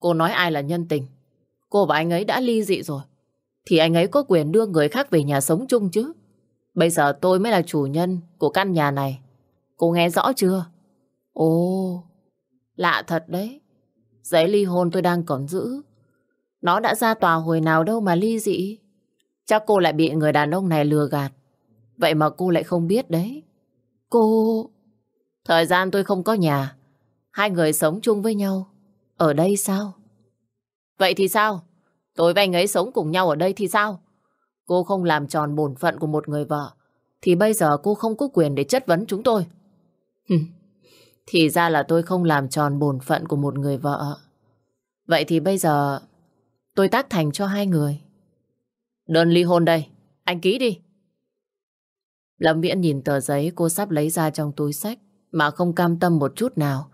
Cô nói ai là nhân tình? Cô và anh ấy đã ly dị rồi. Thì anh ấy có quyền đưa người khác về nhà sống chung chứ. Bây giờ tôi mới là chủ nhân của căn nhà này. Cô nghe rõ chưa? Ồ, lạ thật đấy. Giấy ly hôn tôi đang còn giữ. Nó đã ra tòa hồi nào đâu mà ly dị. Chắc cô lại bị người đàn ông này lừa gạt. Vậy mà cô lại không biết đấy. Cô... Thời gian tôi không có nhà. Hai người sống chung với nhau. Ở đây sao? Vậy thì sao? Tôi và anh ấy sống cùng nhau ở đây thì sao? Cô không làm tròn bổn phận của một người vợ. Thì bây giờ cô không có quyền để chất vấn chúng tôi thì ra là tôi không làm tròn bổn phận của một người vợ. Vậy thì bây giờ tôi tác thành cho hai người. Đơn ly hôn đây. Anh ký đi. Lâm Viễn nhìn tờ giấy cô sắp lấy ra trong túi sách mà không cam tâm một chút nào.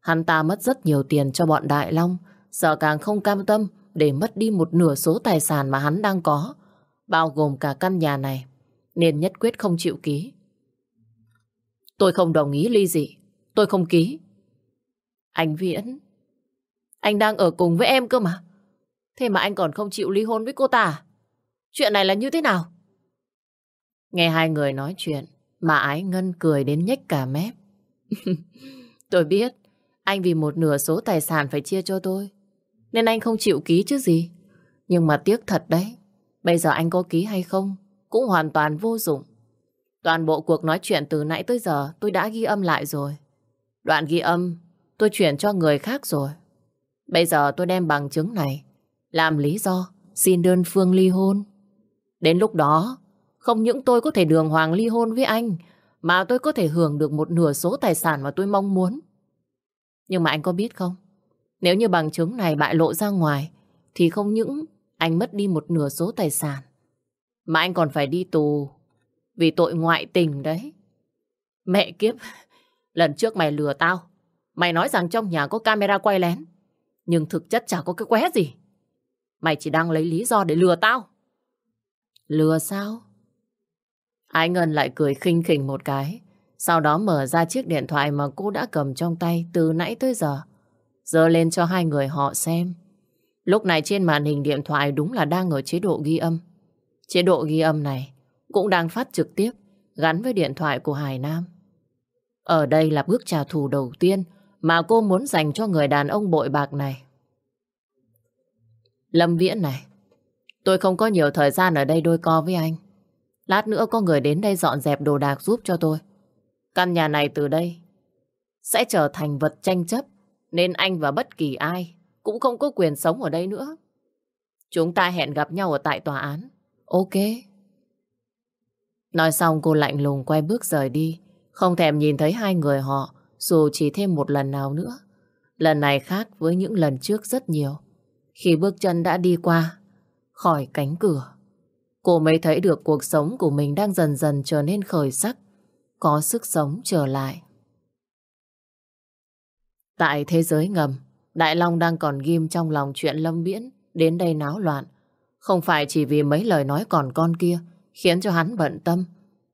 Hắn ta mất rất nhiều tiền cho bọn Đại Long, giờ càng không cam tâm để mất đi một nửa số tài sản mà hắn đang có, bao gồm cả căn nhà này, nên nhất quyết không chịu ký. Tôi không đồng ý ly dị, tôi không ký. Anh Viễn, anh đang ở cùng với em cơ mà. Thế mà anh còn không chịu ly hôn với cô ta? À? Chuyện này là như thế nào? Nghe hai người nói chuyện, mà ái ngân cười đến nhếch cả mép. [LAUGHS] tôi biết, anh vì một nửa số tài sản phải chia cho tôi. Nên anh không chịu ký chứ gì. Nhưng mà tiếc thật đấy. Bây giờ anh có ký hay không cũng hoàn toàn vô dụng. Toàn bộ cuộc nói chuyện từ nãy tới giờ tôi đã ghi âm lại rồi. Đoạn ghi âm tôi chuyển cho người khác rồi. Bây giờ tôi đem bằng chứng này làm lý do xin đơn phương ly hôn. Đến lúc đó không những tôi có thể đường hoàng ly hôn với anh mà tôi có thể hưởng được một nửa số tài sản mà tôi mong muốn. Nhưng mà anh có biết không? Nếu như bằng chứng này bại lộ ra ngoài thì không những anh mất đi một nửa số tài sản mà anh còn phải đi tù vì tội ngoại tình đấy. Mẹ kiếp, lần trước mày lừa tao. Mày nói rằng trong nhà có camera quay lén. Nhưng thực chất chả có cái qué gì. Mày chỉ đang lấy lý do để lừa tao. Lừa sao? Ái Ngân lại cười khinh khỉnh một cái. Sau đó mở ra chiếc điện thoại mà cô đã cầm trong tay từ nãy tới giờ. Dơ lên cho hai người họ xem. Lúc này trên màn hình điện thoại đúng là đang ở chế độ ghi âm. Chế độ ghi âm này cũng đang phát trực tiếp gắn với điện thoại của Hải Nam. Ở đây là bước trả thù đầu tiên mà cô muốn dành cho người đàn ông bội bạc này. Lâm Viễn này, tôi không có nhiều thời gian ở đây đôi co với anh. Lát nữa có người đến đây dọn dẹp đồ đạc giúp cho tôi. Căn nhà này từ đây sẽ trở thành vật tranh chấp nên anh và bất kỳ ai cũng không có quyền sống ở đây nữa. Chúng ta hẹn gặp nhau ở tại tòa án. Ok. Nói xong cô lạnh lùng quay bước rời đi, không thèm nhìn thấy hai người họ dù chỉ thêm một lần nào nữa. Lần này khác với những lần trước rất nhiều. Khi bước chân đã đi qua khỏi cánh cửa, cô mới thấy được cuộc sống của mình đang dần dần trở nên khởi sắc, có sức sống trở lại. Tại thế giới ngầm, Đại Long đang còn ghim trong lòng chuyện Lâm Viễn đến đây náo loạn. Không phải chỉ vì mấy lời nói còn con kia khiến cho hắn bận tâm,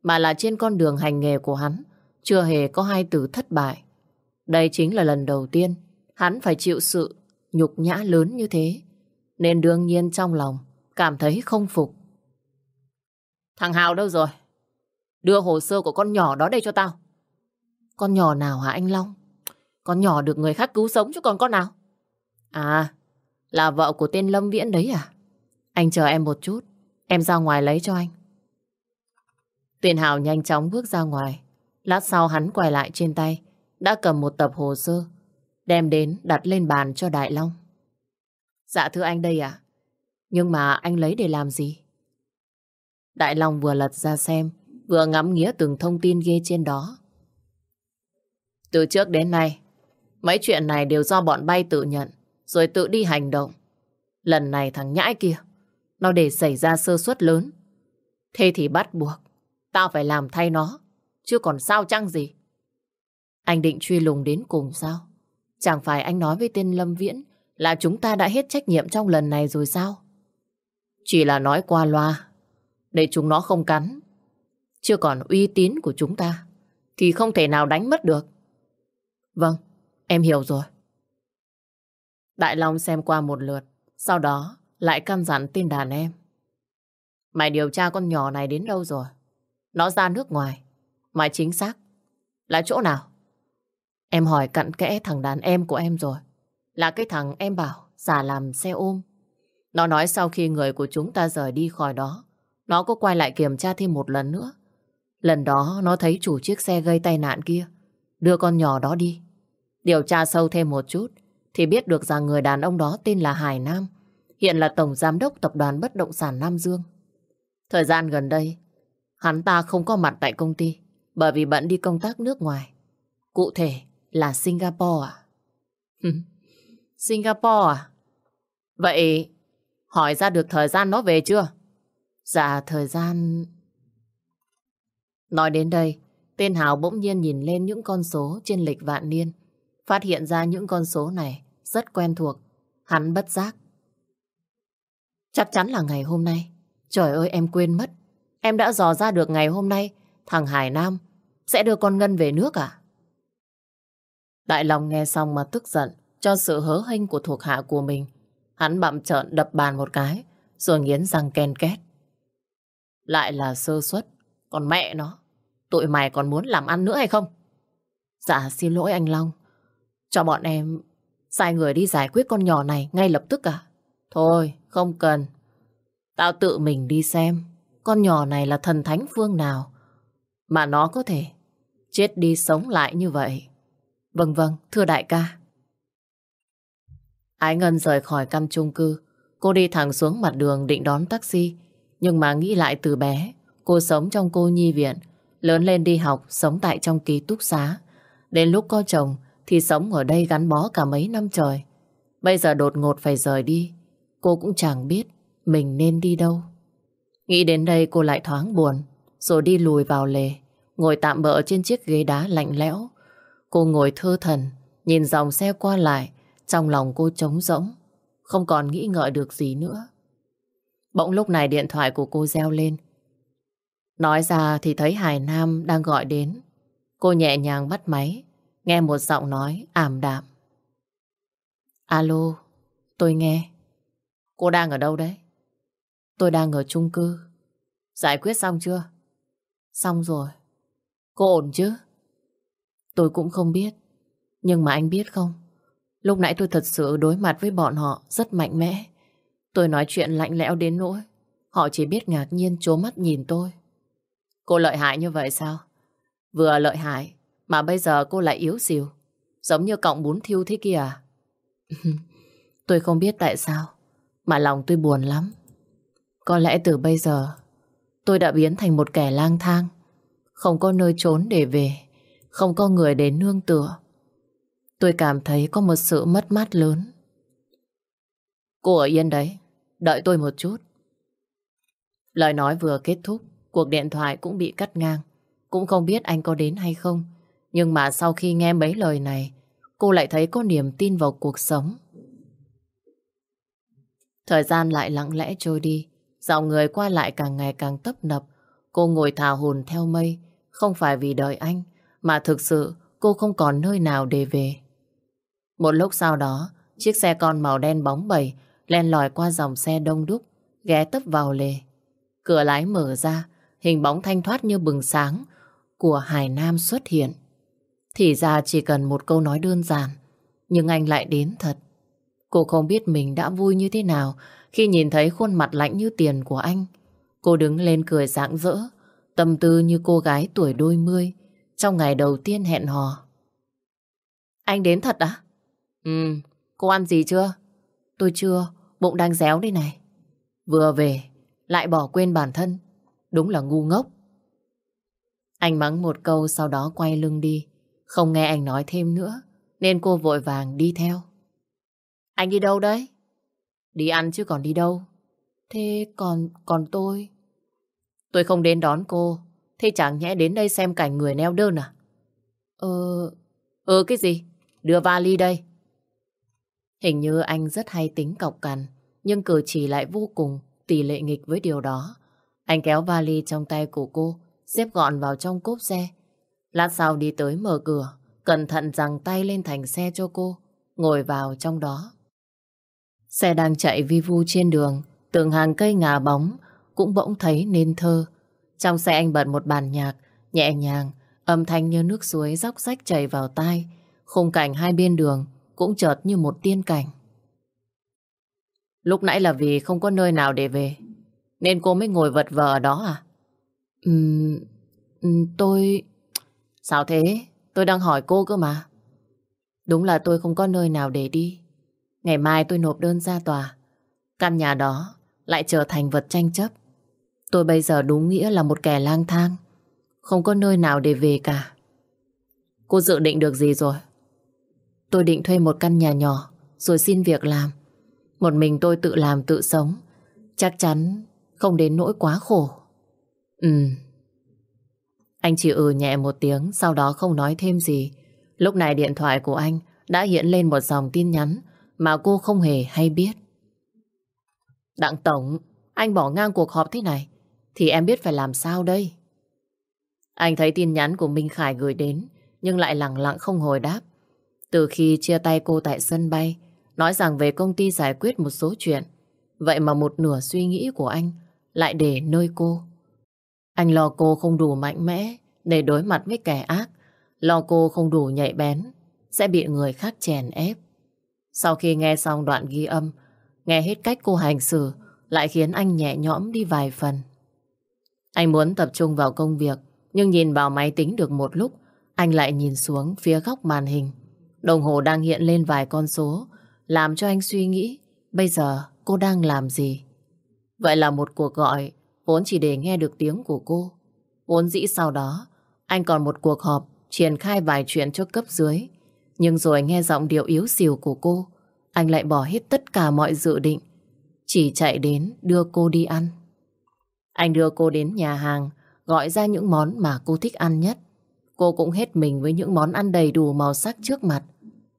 mà là trên con đường hành nghề của hắn chưa hề có hai từ thất bại. Đây chính là lần đầu tiên hắn phải chịu sự nhục nhã lớn như thế, nên đương nhiên trong lòng cảm thấy không phục. Thằng Hào đâu rồi? Đưa hồ sơ của con nhỏ đó đây cho tao. Con nhỏ nào hả anh Long? Con nhỏ được người khác cứu sống chứ còn con nào? À, là vợ của tên Lâm Viễn đấy à? Anh chờ em một chút, em ra ngoài lấy cho anh. Tiền Hào nhanh chóng bước ra ngoài. Lát sau hắn quay lại trên tay, đã cầm một tập hồ sơ, đem đến đặt lên bàn cho Đại Long. Dạ thưa anh đây ạ. Nhưng mà anh lấy để làm gì? Đại Long vừa lật ra xem, vừa ngắm nghĩa từng thông tin ghê trên đó. Từ trước đến nay, mấy chuyện này đều do bọn bay tự nhận, rồi tự đi hành động. Lần này thằng nhãi kia, nó để xảy ra sơ suất lớn. Thế thì bắt buộc, tao phải làm thay nó, chứ còn sao chăng gì. Anh định truy lùng đến cùng sao? Chẳng phải anh nói với tên Lâm Viễn là chúng ta đã hết trách nhiệm trong lần này rồi sao? Chỉ là nói qua loa, để chúng nó không cắn. chưa còn uy tín của chúng ta, thì không thể nào đánh mất được. Vâng, em hiểu rồi. Đại Long xem qua một lượt, sau đó lại căn dặn tin đàn em. Mày điều tra con nhỏ này đến đâu rồi? Nó ra nước ngoài. Mà chính xác. Là chỗ nào? Em hỏi cặn kẽ thằng đàn em của em rồi. Là cái thằng em bảo giả làm xe ôm. Nó nói sau khi người của chúng ta rời đi khỏi đó, nó có quay lại kiểm tra thêm một lần nữa. Lần đó nó thấy chủ chiếc xe gây tai nạn kia, đưa con nhỏ đó đi. Điều tra sâu thêm một chút, thì biết được rằng người đàn ông đó tên là Hải Nam, hiện là Tổng Giám đốc Tập đoàn Bất Động sản Nam Dương. Thời gian gần đây, hắn ta không có mặt tại công ty, bởi vì bận đi công tác nước ngoài. Cụ thể là Singapore à? Singapore à? Vậy hỏi ra được thời gian nó về chưa? Dạ, thời gian... Nói đến đây, tên Hào bỗng nhiên nhìn lên những con số trên lịch vạn niên. Phát hiện ra những con số này rất quen thuộc. Hắn bất giác. Chắc chắn là ngày hôm nay. Trời ơi em quên mất. Em đã dò ra được ngày hôm nay thằng Hải Nam sẽ đưa con Ngân về nước à? Đại Long nghe xong mà tức giận cho sự hớ hênh của thuộc hạ của mình. Hắn bậm trợn đập bàn một cái rồi nghiến răng ken két. Lại là sơ suất. Còn mẹ nó, tụi mày còn muốn làm ăn nữa hay không? Dạ xin lỗi anh Long. Cho bọn em sai người đi giải quyết con nhỏ này ngay lập tức à? Thôi, không cần. Tao tự mình đi xem con nhỏ này là thần thánh phương nào mà nó có thể chết đi sống lại như vậy. Vâng vâng, thưa đại ca. Ái Ngân rời khỏi căn chung cư. Cô đi thẳng xuống mặt đường định đón taxi. Nhưng mà nghĩ lại từ bé, cô sống trong cô nhi viện, lớn lên đi học, sống tại trong ký túc xá. Đến lúc có chồng thì sống ở đây gắn bó cả mấy năm trời. Bây giờ đột ngột phải rời đi, cô cũng chẳng biết mình nên đi đâu. Nghĩ đến đây cô lại thoáng buồn, rồi đi lùi vào lề, ngồi tạm bỡ trên chiếc ghế đá lạnh lẽo. Cô ngồi thơ thần, nhìn dòng xe qua lại, trong lòng cô trống rỗng, không còn nghĩ ngợi được gì nữa. Bỗng lúc này điện thoại của cô reo lên. Nói ra thì thấy Hải Nam đang gọi đến. Cô nhẹ nhàng bắt máy, nghe một giọng nói ảm đạm. Alo, tôi nghe. Cô đang ở đâu đấy? Tôi đang ở chung cư. Giải quyết xong chưa? Xong rồi. Cô ổn chứ? Tôi cũng không biết. Nhưng mà anh biết không? Lúc nãy tôi thật sự đối mặt với bọn họ rất mạnh mẽ. Tôi nói chuyện lạnh lẽo đến nỗi. Họ chỉ biết ngạc nhiên chố mắt nhìn tôi. Cô lợi hại như vậy sao? Vừa lợi hại, mà bây giờ cô lại yếu xìu. Giống như cọng bún thiêu thế kia à? [LAUGHS] tôi không biết tại sao, mà lòng tôi buồn lắm. Có lẽ từ bây giờ, tôi đã biến thành một kẻ lang thang. Không có nơi trốn để về, không có người để nương tựa. Tôi cảm thấy có một sự mất mát lớn. Cô ở yên đấy, đợi tôi một chút. Lời nói vừa kết thúc, cuộc điện thoại cũng bị cắt ngang. Cũng không biết anh có đến hay không. Nhưng mà sau khi nghe mấy lời này, cô lại thấy có niềm tin vào cuộc sống. Thời gian lại lặng lẽ trôi đi. dòng người qua lại càng ngày càng tấp nập. Cô ngồi thả hồn theo mây, không phải vì đợi anh, mà thực sự cô không còn nơi nào để về. Một lúc sau đó, chiếc xe con màu đen bóng bẩy len lỏi qua dòng xe đông đúc, ghé tấp vào lề. Cửa lái mở ra, hình bóng thanh thoát như bừng sáng của Hải Nam xuất hiện. Thì ra chỉ cần một câu nói đơn giản, nhưng anh lại đến thật. Cô không biết mình đã vui như thế nào khi nhìn thấy khuôn mặt lạnh như tiền của anh. Cô đứng lên cười rạng rỡ, tâm tư như cô gái tuổi đôi mươi trong ngày đầu tiên hẹn hò. Anh đến thật à? Ừ, cô ăn gì chưa? Tôi chưa, bụng đang réo đây này. Vừa về, lại bỏ quên bản thân. Đúng là ngu ngốc. Anh mắng một câu sau đó quay lưng đi. Không nghe anh nói thêm nữa, nên cô vội vàng đi theo. Anh đi đâu đấy? Đi ăn chứ còn đi đâu. Thế còn còn tôi? Tôi không đến đón cô. Thế chẳng nhẽ đến đây xem cảnh người neo đơn à? Ờ... Ờ cái gì? Đưa vali đây. Hình như anh rất hay tính cọc cằn, nhưng cử chỉ lại vô cùng tỷ lệ nghịch với điều đó. Anh kéo vali trong tay của cô, xếp gọn vào trong cốp xe. Lát sau đi tới mở cửa, cẩn thận giằng tay lên thành xe cho cô, ngồi vào trong đó. Xe đang chạy vi vu trên đường, từng hàng cây ngả bóng cũng bỗng thấy nên thơ. Trong xe anh bật một bàn nhạc, nhẹ nhàng, âm thanh như nước suối róc rách chảy vào tai. Khung cảnh hai bên đường cũng chợt như một tiên cảnh. Lúc nãy là vì không có nơi nào để về, nên cô mới ngồi vật vờ ở đó à? Ừm, tôi... Sao thế? Tôi đang hỏi cô cơ mà. Đúng là tôi không có nơi nào để đi. Ngày mai tôi nộp đơn ra tòa. Căn nhà đó lại trở thành vật tranh chấp. Tôi bây giờ đúng nghĩa là một kẻ lang thang. Không có nơi nào để về cả. Cô dự định được gì rồi? Tôi định thuê một căn nhà nhỏ rồi xin việc làm. Một mình tôi tự làm tự sống. Chắc chắn không đến nỗi quá khổ. Ừ. Anh chỉ ừ nhẹ một tiếng sau đó không nói thêm gì. Lúc này điện thoại của anh đã hiện lên một dòng tin nhắn mà cô không hề hay biết. Đặng Tổng, anh bỏ ngang cuộc họp thế này thì em biết phải làm sao đây? Anh thấy tin nhắn của Minh Khải gửi đến, nhưng lại lặng lặng không hồi đáp. Từ khi chia tay cô tại sân bay, nói rằng về công ty giải quyết một số chuyện vậy mà một nửa suy nghĩ của anh lại để nơi cô. Anh lo cô không đủ mạnh mẽ để đối mặt với kẻ ác, lo cô không đủ nhạy bén, sẽ bị người khác chèn ép. Sau khi nghe xong đoạn ghi âm, nghe hết cách cô hành xử lại khiến anh nhẹ nhõm đi vài phần. Anh muốn tập trung vào công việc, nhưng nhìn vào máy tính được một lúc, anh lại nhìn xuống phía góc màn hình. Đồng hồ đang hiện lên vài con số, làm cho anh suy nghĩ bây giờ cô đang làm gì. Vậy là một cuộc gọi vốn chỉ để nghe được tiếng của cô. Vốn dĩ sau đó, anh còn một cuộc họp triển khai vài chuyện cho cấp dưới. Nhưng rồi nghe giọng điệu yếu xìu của cô, anh lại bỏ hết tất cả mọi dự định, chỉ chạy đến đưa cô đi ăn. Anh đưa cô đến nhà hàng, gọi ra những món mà cô thích ăn nhất. Cô cũng hết mình với những món ăn đầy đủ màu sắc trước mặt,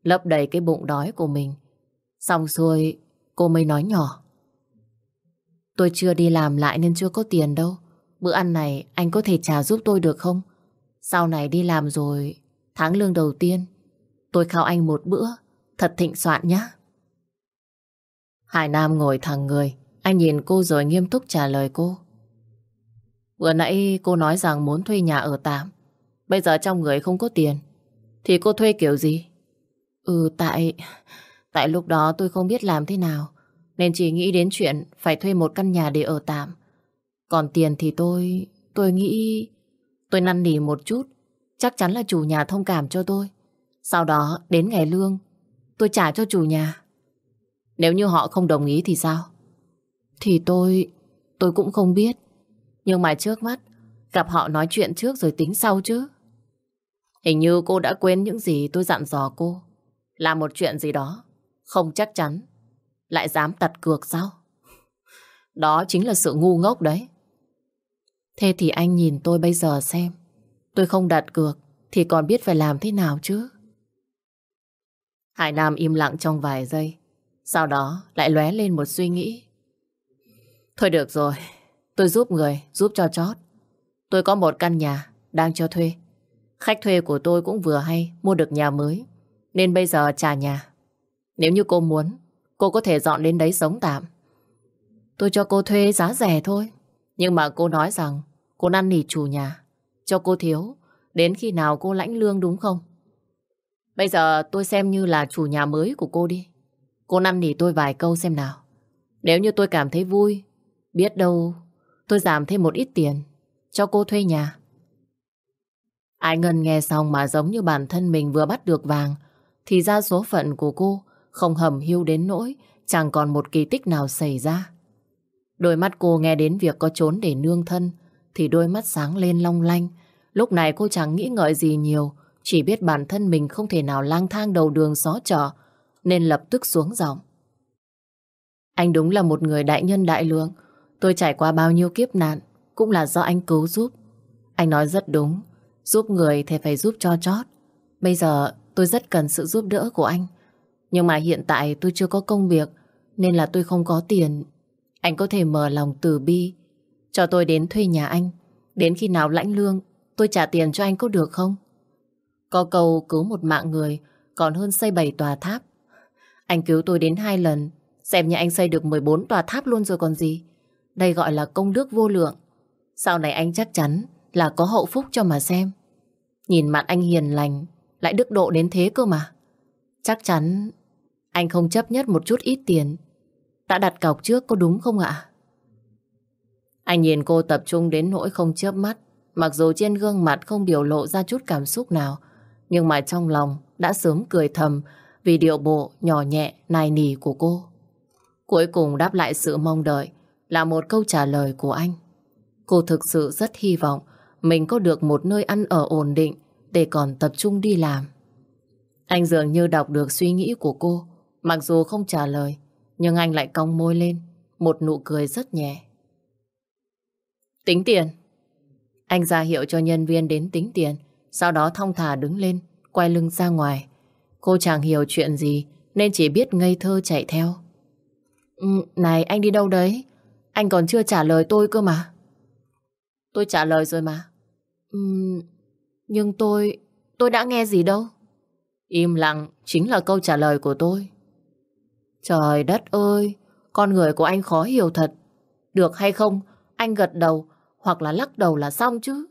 lấp đầy cái bụng đói của mình. Xong xuôi, cô mới nói nhỏ. Tôi chưa đi làm lại nên chưa có tiền đâu. Bữa ăn này anh có thể trả giúp tôi được không? Sau này đi làm rồi, tháng lương đầu tiên, tôi khao anh một bữa, thật thịnh soạn nhé. Hải Nam ngồi thẳng người, anh nhìn cô rồi nghiêm túc trả lời cô. Vừa nãy cô nói rằng muốn thuê nhà ở tạm, bây giờ trong người không có tiền, thì cô thuê kiểu gì? Ừ, tại... Tại lúc đó tôi không biết làm thế nào, nên chỉ nghĩ đến chuyện phải thuê một căn nhà để ở tạm. Còn tiền thì tôi... Tôi nghĩ... Tôi năn nỉ một chút, chắc chắn là chủ nhà thông cảm cho tôi. Sau đó, đến ngày lương, tôi trả cho chủ nhà. Nếu như họ không đồng ý thì sao? Thì tôi... tôi cũng không biết. Nhưng mà trước mắt, gặp họ nói chuyện trước rồi tính sau chứ. Hình như cô đã quên những gì tôi dặn dò cô. Làm một chuyện gì đó, không chắc chắn. Lại dám tật cược sao? Đó chính là sự ngu ngốc đấy. Thế thì anh nhìn tôi bây giờ xem. Tôi không đặt cược thì còn biết phải làm thế nào chứ. Hải Nam im lặng trong vài giây. Sau đó lại lóe lên một suy nghĩ. Thôi được rồi, tôi giúp người, giúp cho chót. Tôi có một căn nhà đang cho thuê. Khách thuê của tôi cũng vừa hay mua được nhà mới. Nên bây giờ trả nhà. Nếu như cô muốn, cô có thể dọn đến đấy sống tạm. Tôi cho cô thuê giá rẻ thôi. Nhưng mà cô nói rằng cô năn nỉ chủ nhà. Cho cô thiếu. Đến khi nào cô lãnh lương đúng không? Bây giờ tôi xem như là chủ nhà mới của cô đi. Cô năn nỉ tôi vài câu xem nào. Nếu như tôi cảm thấy vui, biết đâu tôi giảm thêm một ít tiền cho cô thuê nhà. Ai Ngân nghe xong mà giống như bản thân mình vừa bắt được vàng, thì ra số phận của cô không hầm hiu đến nỗi chẳng còn một kỳ tích nào xảy ra. Đôi mắt cô nghe đến việc có trốn để nương thân thì đôi mắt sáng lên long lanh. Lúc này cô chẳng nghĩ ngợi gì nhiều, chỉ biết bản thân mình không thể nào lang thang đầu đường xó chợ nên lập tức xuống giọng. Anh đúng là một người đại nhân đại lượng. Tôi trải qua bao nhiêu kiếp nạn cũng là do anh cứu giúp. Anh nói rất đúng, giúp người thì phải giúp cho chót. Bây giờ tôi rất cần sự giúp đỡ của anh. Nhưng mà hiện tại tôi chưa có công việc nên là tôi không có tiền. Anh có thể mở lòng từ bi cho tôi đến thuê nhà anh Đến khi nào lãnh lương, tôi trả tiền cho anh có được không? Có câu cứu một mạng người, còn hơn xây bảy tòa tháp. Anh cứu tôi đến hai lần, xem như anh xây được 14 tòa tháp luôn rồi còn gì. Đây gọi là công đức vô lượng. Sau này anh chắc chắn là có hậu phúc cho mà xem. Nhìn mặt anh hiền lành, lại đức độ đến thế cơ mà. Chắc chắn anh không chấp nhất một chút ít tiền. Đã đặt cọc trước có đúng không ạ? Anh nhìn cô tập trung đến nỗi không chớp mắt. Mặc dù trên gương mặt không biểu lộ ra chút cảm xúc nào, nhưng mà trong lòng đã sớm cười thầm vì điệu bộ nhỏ nhẹ, nài nỉ của cô. Cuối cùng đáp lại sự mong đợi là một câu trả lời của anh. Cô thực sự rất hy vọng mình có được một nơi ăn ở ổn định để còn tập trung đi làm. Anh dường như đọc được suy nghĩ của cô, mặc dù không trả lời, nhưng anh lại cong môi lên, một nụ cười rất nhẹ. Tính tiền. Anh ra hiệu cho nhân viên đến tính tiền, sau đó thong thả đứng lên, quay lưng ra ngoài. Cô chẳng hiểu chuyện gì, nên chỉ biết ngây thơ chạy theo. Ừ, này, anh đi đâu đấy? Anh còn chưa trả lời tôi cơ mà. Tôi trả lời rồi mà. Uhm, nhưng tôi... tôi đã nghe gì đâu. Im lặng chính là câu trả lời của tôi. Trời đất ơi, con người của anh khó hiểu thật. Được hay không, anh gật đầu hoặc là lắc đầu là xong chứ.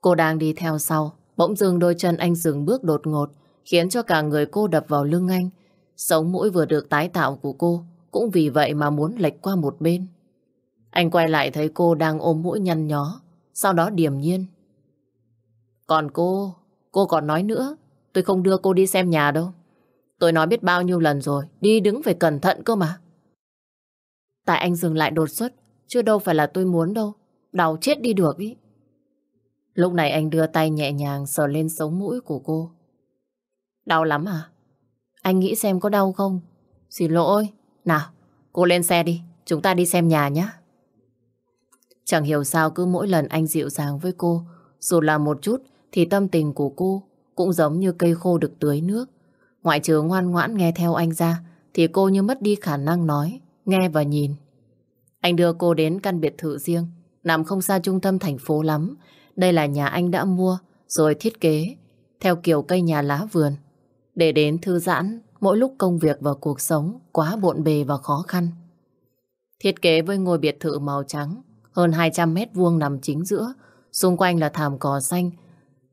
Cô đang đi theo sau, bỗng dưng đôi chân anh dừng bước đột ngột, khiến cho cả người cô đập vào lưng anh. Sống mũi vừa được tái tạo của cô, cũng vì vậy mà muốn lệch qua một bên. Anh quay lại thấy cô đang ôm mũi nhăn nhó, sau đó điềm nhiên. Còn cô, cô còn nói nữa, tôi không đưa cô đi xem nhà đâu. Tôi nói biết bao nhiêu lần rồi, đi đứng phải cẩn thận cơ mà. Tại anh dừng lại đột xuất, chứ đâu phải là tôi muốn đâu. Đau chết đi được ý. Lúc này anh đưa tay nhẹ nhàng sờ lên sống mũi của cô. Đau lắm à? Anh nghĩ xem có đau không? Xin lỗi. Nào, cô lên xe đi. Chúng ta đi xem nhà nhé. Chẳng hiểu sao cứ mỗi lần anh dịu dàng với cô, dù là một chút thì tâm tình của cô cũng giống như cây khô được tưới nước. Ngoại trừ ngoan ngoãn nghe theo anh ra thì cô như mất đi khả năng nói, nghe và nhìn. Anh đưa cô đến căn biệt thự riêng, nằm không xa trung tâm thành phố lắm. Đây là nhà anh đã mua rồi thiết kế theo kiểu cây nhà lá vườn để đến thư giãn mỗi lúc công việc và cuộc sống quá bộn bề và khó khăn. Thiết kế với ngôi biệt thự màu trắng hơn 200 mét vuông nằm chính giữa, xung quanh là thảm cỏ xanh.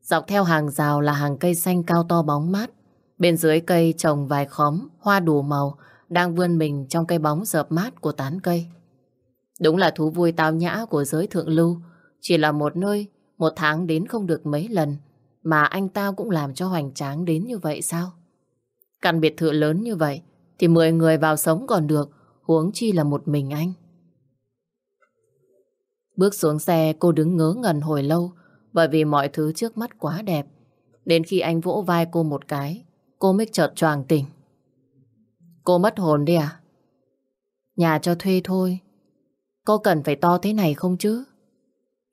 Dọc theo hàng rào là hàng cây xanh cao to bóng mát. Bên dưới cây trồng vài khóm, hoa đủ màu, đang vươn mình trong cây bóng dợp mát của tán cây. Đúng là thú vui tao nhã của giới thượng lưu, chỉ là một nơi, một tháng đến không được mấy lần, mà anh ta cũng làm cho hoành tráng đến như vậy sao? Căn biệt thự lớn như vậy, thì 10 người vào sống còn được, huống chi là một mình anh. Bước xuống xe cô đứng ngớ ngẩn hồi lâu bởi vì mọi thứ trước mắt quá đẹp. Đến khi anh vỗ vai cô một cái, cô mới chợt choàng tỉnh. Cô mất hồn đi à? Nhà cho thuê thôi. Cô cần phải to thế này không chứ?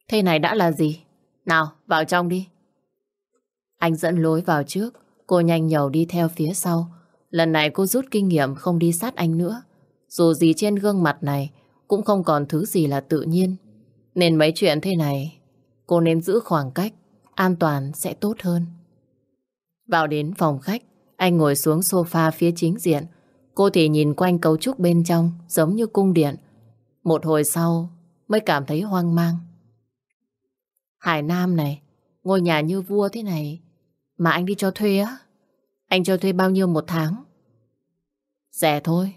Thế này đã là gì? Nào, vào trong đi. Anh dẫn lối vào trước, cô nhanh nhầu đi theo phía sau. Lần này cô rút kinh nghiệm không đi sát anh nữa. Dù gì trên gương mặt này cũng không còn thứ gì là tự nhiên. Nên mấy chuyện thế này, cô nên giữ khoảng cách, an toàn sẽ tốt hơn. Vào đến phòng khách, anh ngồi xuống sofa phía chính diện. Cô thì nhìn quanh cấu trúc bên trong, giống như cung điện. Một hồi sau, mới cảm thấy hoang mang. Hải Nam này, ngôi nhà như vua thế này, mà anh đi cho thuê á? Anh cho thuê bao nhiêu một tháng? Rẻ thôi.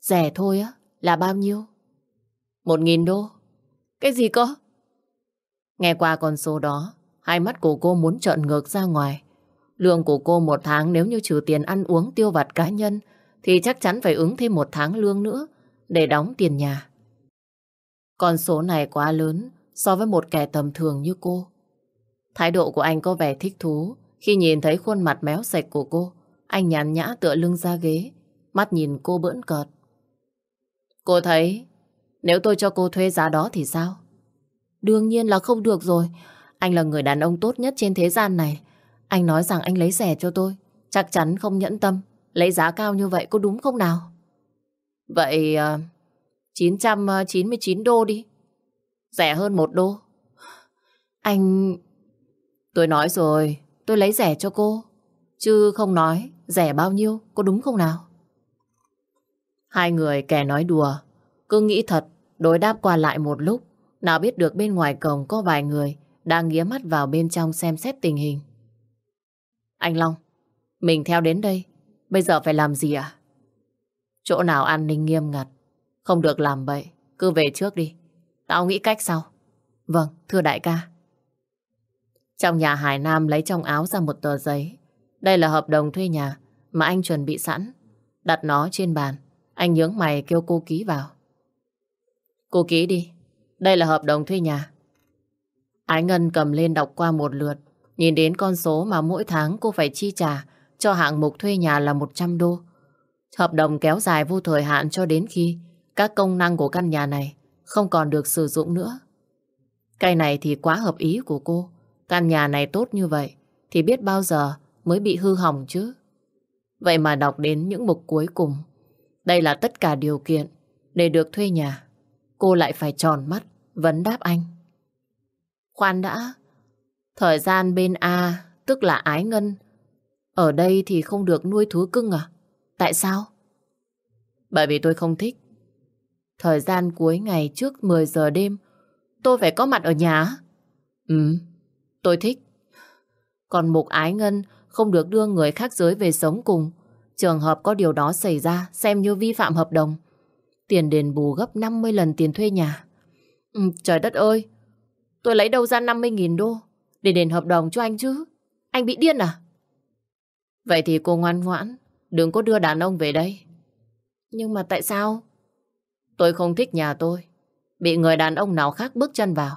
Rẻ thôi á, là bao nhiêu? Một nghìn đô. Cái gì cơ? Nghe qua con số đó, hai mắt của cô muốn trợn ngược ra ngoài. Lương của cô một tháng nếu như trừ tiền ăn uống tiêu vặt cá nhân thì chắc chắn phải ứng thêm một tháng lương nữa để đóng tiền nhà. Con số này quá lớn so với một kẻ tầm thường như cô. Thái độ của anh có vẻ thích thú khi nhìn thấy khuôn mặt méo sạch của cô. Anh nhàn nhã tựa lưng ra ghế, mắt nhìn cô bỡn cợt. Cô thấy nếu tôi cho cô thuê giá đó thì sao? Đương nhiên là không được rồi. Anh là người đàn ông tốt nhất trên thế gian này. Anh nói rằng anh lấy rẻ cho tôi. Chắc chắn không nhẫn tâm. Lấy giá cao như vậy có đúng không nào? Vậy ờ, uh, 999 đô đi. Rẻ hơn một đô. Anh... Tôi nói rồi, tôi lấy rẻ cho cô. Chứ không nói rẻ bao nhiêu, có đúng không nào? Hai người kẻ nói đùa, cứ nghĩ thật, đối đáp qua lại một lúc. Nào biết được bên ngoài cổng có vài người đang nghía mắt vào bên trong xem xét tình hình. Anh Long, mình theo đến đây, bây giờ phải làm gì à? Chỗ nào an ninh nghiêm ngặt, không được làm bậy, cứ về trước đi. Tao nghĩ cách sau. Vâng, thưa đại ca. Trong nhà Hải Nam lấy trong áo ra một tờ giấy. Đây là hợp đồng thuê nhà mà anh chuẩn bị sẵn. Đặt nó trên bàn. Anh nhướng mày kêu cô ký vào. Cô ký đi. Đây là hợp đồng thuê nhà. Ái Ngân cầm lên đọc qua một lượt. Nhìn đến con số mà mỗi tháng cô phải chi trả cho hạng mục thuê nhà là 100 đô. Hợp đồng kéo dài vô thời hạn cho đến khi các công năng của căn nhà này không còn được sử dụng nữa. Cái này thì quá hợp ý của cô. Căn nhà này tốt như vậy thì biết bao giờ mới bị hư hỏng chứ. Vậy mà đọc đến những mục cuối cùng. Đây là tất cả điều kiện để được thuê nhà. Cô lại phải tròn mắt, vấn đáp anh. Khoan đã, thời gian bên A, tức là ái ngân, ở đây thì không được nuôi thú cưng à? Tại sao? Bởi vì tôi không thích. Thời gian cuối ngày trước 10 giờ đêm, tôi phải có mặt ở nhà. Ừ, tôi thích. Còn Mục Ái Ngân không được đưa người khác giới về sống cùng. Trường hợp có điều đó xảy ra xem như vi phạm hợp đồng. Tiền đền bù gấp 50 lần tiền thuê nhà. Ừ, trời đất ơi, tôi lấy đâu ra 50.000 đô để đền hợp đồng cho anh chứ? Anh bị điên à? Vậy thì cô ngoan ngoãn, đừng có đưa đàn ông về đây. Nhưng mà tại sao? Tôi không thích nhà tôi. Bị người đàn ông nào khác bước chân vào.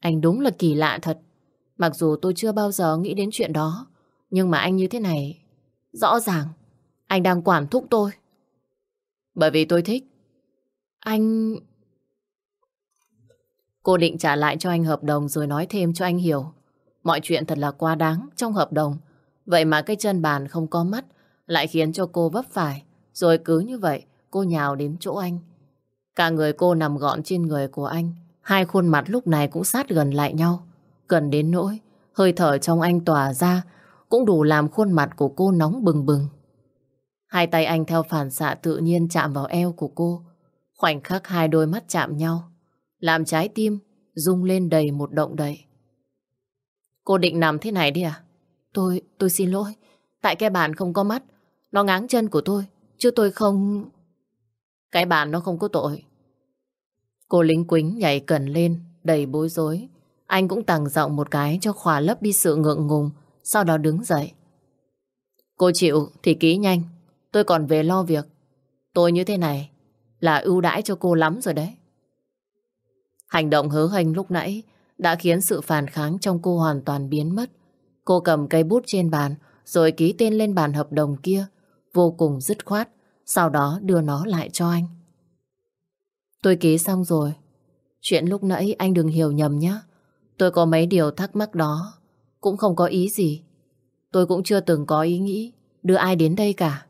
Anh đúng là kỳ lạ thật. Mặc dù tôi chưa bao giờ nghĩ đến chuyện đó. Nhưng mà anh như thế này, rõ ràng anh đang quản thúc tôi. Bởi vì tôi thích. Anh... Cô định trả lại cho anh hợp đồng rồi nói thêm cho anh hiểu. Mọi chuyện thật là quá đáng trong hợp đồng. Vậy mà cái chân bàn không có mắt lại khiến cho cô vấp phải. Rồi cứ như vậy, cô nhào đến chỗ anh. Cả người cô nằm gọn trên người của anh. Hai khuôn mặt lúc này cũng sát gần lại nhau. Gần đến nỗi, hơi thở trong anh tỏa ra cũng đủ làm khuôn mặt của cô nóng bừng bừng. Hai tay anh theo phản xạ tự nhiên chạm vào eo của cô. Khoảnh khắc hai đôi mắt chạm nhau, làm trái tim rung lên đầy một động đậy. Cô định nằm thế này đi à? Tôi, tôi xin lỗi. Tại cái bàn không có mắt, nó ngáng chân của tôi, chứ tôi không... Cái bàn nó không có tội. Cô lính quính nhảy cẩn lên, đầy bối rối. Anh cũng tàng giọng một cái cho khỏa lấp đi sự ngượng ngùng, sau đó đứng dậy. Cô chịu thì ký nhanh, tôi còn về lo việc. Tôi như thế này là ưu đãi cho cô lắm rồi đấy. Hành động hớ hành lúc nãy đã khiến sự phản kháng trong cô hoàn toàn biến mất. Cô cầm cây bút trên bàn rồi ký tên lên bàn hợp đồng kia vô cùng dứt khoát sau đó đưa nó lại cho anh. Tôi ký xong rồi. Chuyện lúc nãy anh đừng hiểu nhầm nhé. Tôi có mấy điều thắc mắc đó cũng không có ý gì. Tôi cũng chưa từng có ý nghĩ đưa ai đến đây cả.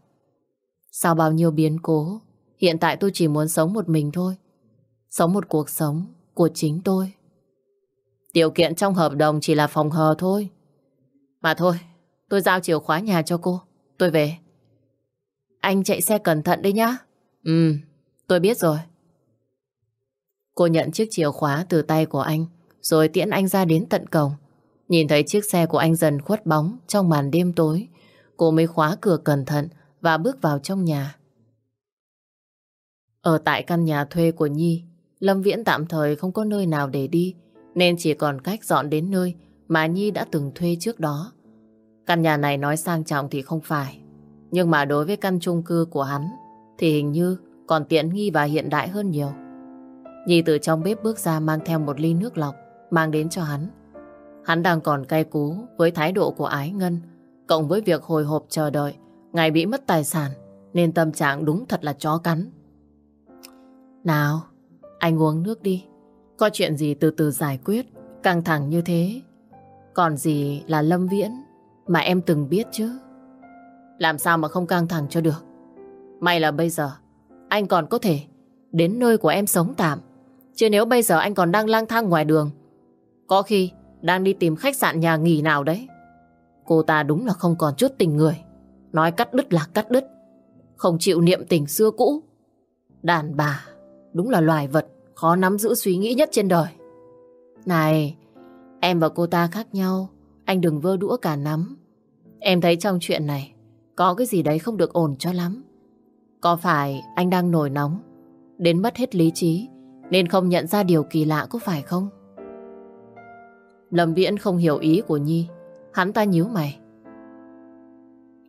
Sau bao nhiêu biến cố, hiện tại tôi chỉ muốn sống một mình thôi. Sống một cuộc sống của chính tôi. Điều kiện trong hợp đồng chỉ là phòng hờ thôi. Mà thôi, tôi giao chìa khóa nhà cho cô. Tôi về. Anh chạy xe cẩn thận đấy nhá. Ừ, tôi biết rồi. Cô nhận chiếc chìa khóa từ tay của anh, rồi tiễn anh ra đến tận cổng. Nhìn thấy chiếc xe của anh dần khuất bóng trong màn đêm tối, cô mới khóa cửa cẩn thận và bước vào trong nhà. Ở tại căn nhà thuê của Nhi, Lâm Viễn tạm thời không có nơi nào để đi, nên chỉ còn cách dọn đến nơi mà Nhi đã từng thuê trước đó. Căn nhà này nói sang trọng thì không phải, nhưng mà đối với căn chung cư của hắn thì hình như còn tiện nghi và hiện đại hơn nhiều. Nhi từ trong bếp bước ra mang theo một ly nước lọc mang đến cho hắn. Hắn đang còn cay cú với thái độ của Ái Ngân cộng với việc hồi hộp chờ đợi ngày bị mất tài sản nên tâm trạng đúng thật là chó cắn. Nào, anh uống nước đi. Có chuyện gì từ từ giải quyết căng thẳng như thế. Còn gì là Lâm Viễn mà em từng biết chứ. Làm sao mà không căng thẳng cho được. May là bây giờ anh còn có thể đến nơi của em sống tạm Chứ nếu bây giờ anh còn đang lang thang ngoài đường, có khi đang đi tìm khách sạn nhà nghỉ nào đấy. Cô ta đúng là không còn chút tình người. Nói cắt đứt là cắt đứt. Không chịu niệm tình xưa cũ. Đàn bà, đúng là loài vật khó nắm giữ suy nghĩ nhất trên đời. Này, em và cô ta khác nhau. Anh đừng vơ đũa cả nắm. Em thấy trong chuyện này có cái gì đấy không được ổn cho lắm. Có phải anh đang nổi nóng đến mất hết lý trí nên không nhận ra điều kỳ lạ có phải không? Lâm Viễn không hiểu ý của Nhi. Hắn ta nhíu mày.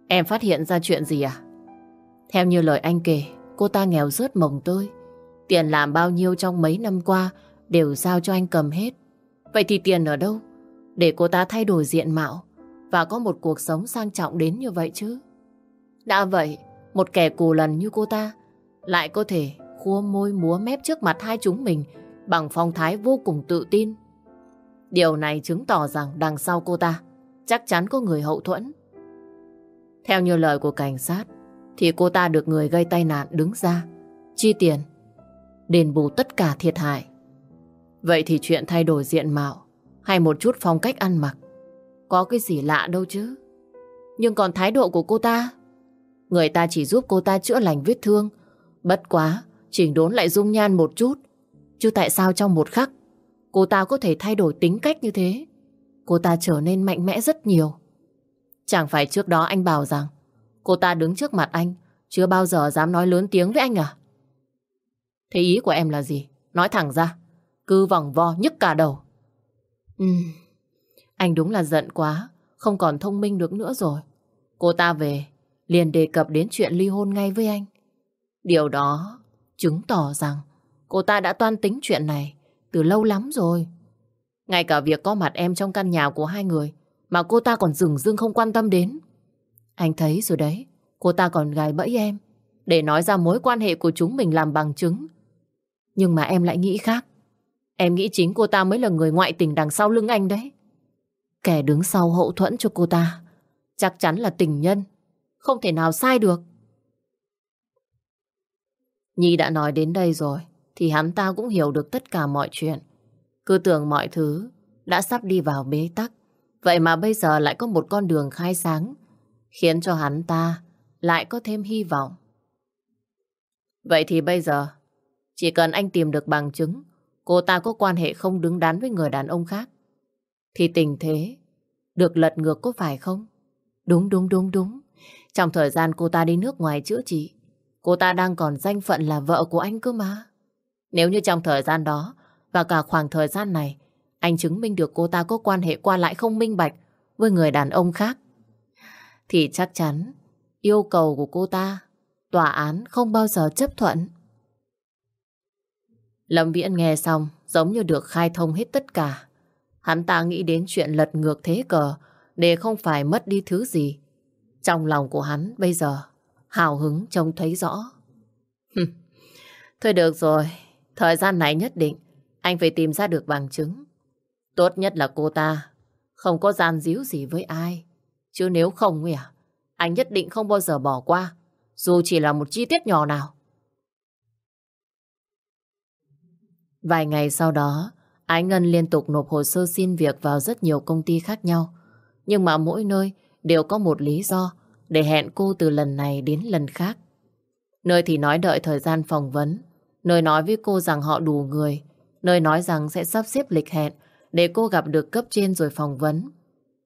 Em phát hiện ra chuyện gì à? Theo như lời anh kể, cô ta nghèo rớt mồng tơi. Tiền làm bao nhiêu trong mấy năm qua đều giao cho anh cầm hết. Vậy thì tiền ở đâu? Để cô ta thay đổi diện mạo và có một cuộc sống sang trọng đến như vậy chứ. Đã vậy, một kẻ cù lần như cô ta lại có thể khua môi múa mép trước mặt hai chúng mình bằng phong thái vô cùng tự tin. Điều này chứng tỏ rằng đằng sau cô ta chắc chắn có người hậu thuẫn. Theo như lời của cảnh sát, thì cô ta được người gây tai nạn đứng ra, chi tiền, đền bù tất cả thiệt hại. Vậy thì chuyện thay đổi diện mạo hay một chút phong cách ăn mặc có cái gì lạ đâu chứ. Nhưng còn thái độ của cô ta, người ta chỉ giúp cô ta chữa lành vết thương. Bất quá, chỉnh đốn lại dung nhan một chút. Chứ tại sao trong một khắc, cô ta có thể thay đổi tính cách như thế? Cô ta trở nên mạnh mẽ rất nhiều. Chẳng phải trước đó anh bảo rằng cô ta đứng trước mặt anh chưa bao giờ dám nói lớn tiếng với anh à? Thế ý của em là gì? Nói thẳng ra. Cứ vòng vo nhức cả đầu. Ừ, anh đúng là giận quá, không còn thông minh được nữa rồi. Cô ta về, liền đề cập đến chuyện ly hôn ngay với anh. Điều đó chứng tỏ rằng cô ta đã toan tính chuyện này từ lâu lắm rồi. Ngay cả việc có mặt em trong căn nhà của hai người mà cô ta còn dừng dưng không quan tâm đến. Anh thấy rồi đấy, cô ta còn gài bẫy em để nói ra mối quan hệ của chúng mình làm bằng chứng. Nhưng mà em lại nghĩ khác. Em nghĩ chính cô ta mới là người ngoại tình đằng sau lưng anh đấy. Kẻ đứng sau hậu thuẫn cho cô ta chắc chắn là tình nhân. Không thể nào sai được. Nhi đã nói đến đây rồi thì hắn ta cũng hiểu được tất cả mọi chuyện. Cứ tưởng mọi thứ đã sắp đi vào bế tắc. Vậy mà bây giờ lại có một con đường khai sáng khiến cho hắn ta lại có thêm hy vọng. Vậy thì bây giờ chỉ cần anh tìm được bằng chứng cô ta có quan hệ không đứng đắn với người đàn ông khác thì tình thế được lật ngược có phải không? Đúng đúng đúng đúng. Trong thời gian cô ta đi nước ngoài chữa trị, cô ta đang còn danh phận là vợ của anh cơ mà. Nếu như trong thời gian đó và cả khoảng thời gian này, anh chứng minh được cô ta có quan hệ qua lại không minh bạch với người đàn ông khác, thì chắc chắn yêu cầu của cô ta tòa án không bao giờ chấp thuận. Lâm Viễn nghe xong giống như được khai thông hết tất cả. Hắn ta nghĩ đến chuyện lật ngược thế cờ để không phải mất đi thứ gì. Trong lòng của hắn bây giờ hào hứng trông thấy rõ. Thôi được rồi, thời gian này nhất định anh phải tìm ra được bằng chứng. Tốt nhất là cô ta không có gian díu gì với ai. Chứ nếu không à, anh nhất định không bao giờ bỏ qua, dù chỉ là một chi tiết nhỏ nào. Vài ngày sau đó, Ái Ngân liên tục nộp hồ sơ xin việc vào rất nhiều công ty khác nhau. Nhưng mà mỗi nơi đều có một lý do để hẹn cô từ lần này đến lần khác. Nơi thì nói đợi thời gian phỏng vấn, nơi nói với cô rằng họ đủ người, nơi nói rằng sẽ sắp xếp lịch hẹn để cô gặp được cấp trên rồi phỏng vấn.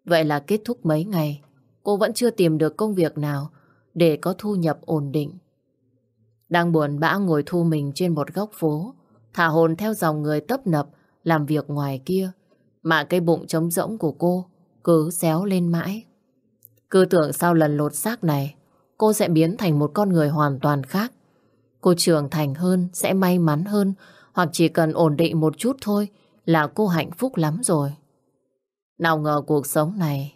Vậy là kết thúc mấy ngày, cô vẫn chưa tìm được công việc nào để có thu nhập ổn định. Đang buồn bã ngồi thu mình trên một góc phố, thả hồn theo dòng người tấp nập làm việc ngoài kia, mà cái bụng trống rỗng của cô cứ xéo lên mãi. Cứ tưởng sau lần lột xác này, cô sẽ biến thành một con người hoàn toàn khác. Cô trưởng thành hơn, sẽ may mắn hơn, hoặc chỉ cần ổn định một chút thôi là cô hạnh phúc lắm rồi. Nào ngờ cuộc sống này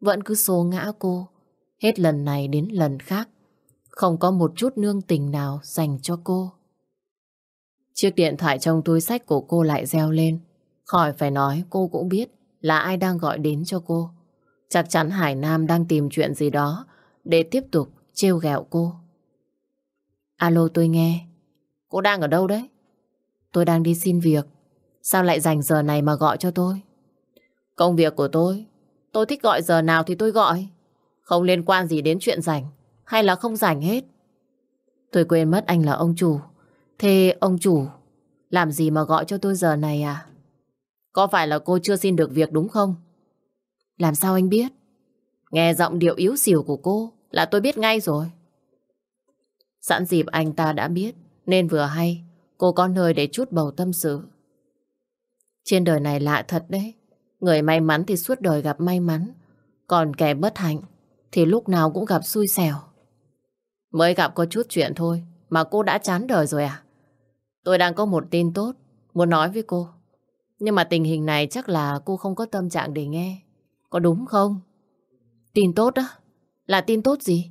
vẫn cứ xô ngã cô, hết lần này đến lần khác. Không có một chút nương tình nào dành cho cô. Chiếc điện thoại trong túi sách của cô lại reo lên. Khỏi phải nói cô cũng biết là ai đang gọi đến cho cô. Chắc chắn Hải Nam đang tìm chuyện gì đó để tiếp tục trêu ghẹo cô. Alo tôi nghe. Cô đang ở đâu đấy? Tôi đang đi xin việc. Sao lại dành giờ này mà gọi cho tôi? Công việc của tôi, tôi thích gọi giờ nào thì tôi gọi. Không liên quan gì đến chuyện rảnh hay là không rảnh hết. Tôi quên mất anh là ông chủ. Thế ông chủ làm gì mà gọi cho tôi giờ này à? Có phải là cô chưa xin được việc đúng không? Làm sao anh biết? Nghe giọng điệu yếu xỉu của cô là tôi biết ngay rồi. Sẵn dịp anh ta đã biết, nên vừa hay, cô có nơi để chút bầu tâm sự. Trên đời này lạ thật đấy. Người may mắn thì suốt đời gặp may mắn. Còn kẻ bất hạnh thì lúc nào cũng gặp xui xẻo. Mới gặp có chút chuyện thôi mà cô đã chán đời rồi à? Tôi đang có một tin tốt muốn nói với cô. Nhưng mà tình hình này chắc là cô không có tâm trạng để nghe. Có đúng không? Tin tốt á? Là tin tốt gì?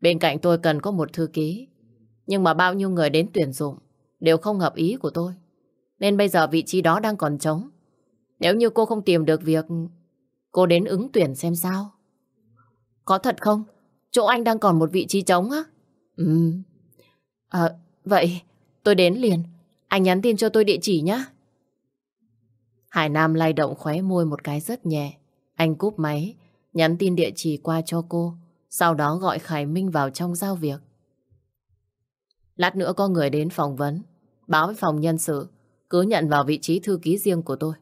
Bên cạnh tôi cần có một thư ký. Nhưng mà bao nhiêu người đến tuyển dụng đều không hợp ý của tôi. Nên bây giờ vị trí đó đang còn trống. Nếu như cô không tìm được việc, cô đến ứng tuyển xem sao. Có thật không? Chỗ anh đang còn một vị trí trống á? Ừ. À, vậy tôi đến liền. Anh nhắn tin cho tôi địa chỉ nhé. Hải Nam lay động khóe môi một cái rất nhẹ. Anh cúp máy, nhắn tin địa chỉ qua cho cô. Sau đó gọi Khải Minh vào trong giao việc. Lát nữa có người đến phỏng vấn. Báo với phòng nhân sự. Cứ nhận vào vị trí thư ký riêng của tôi.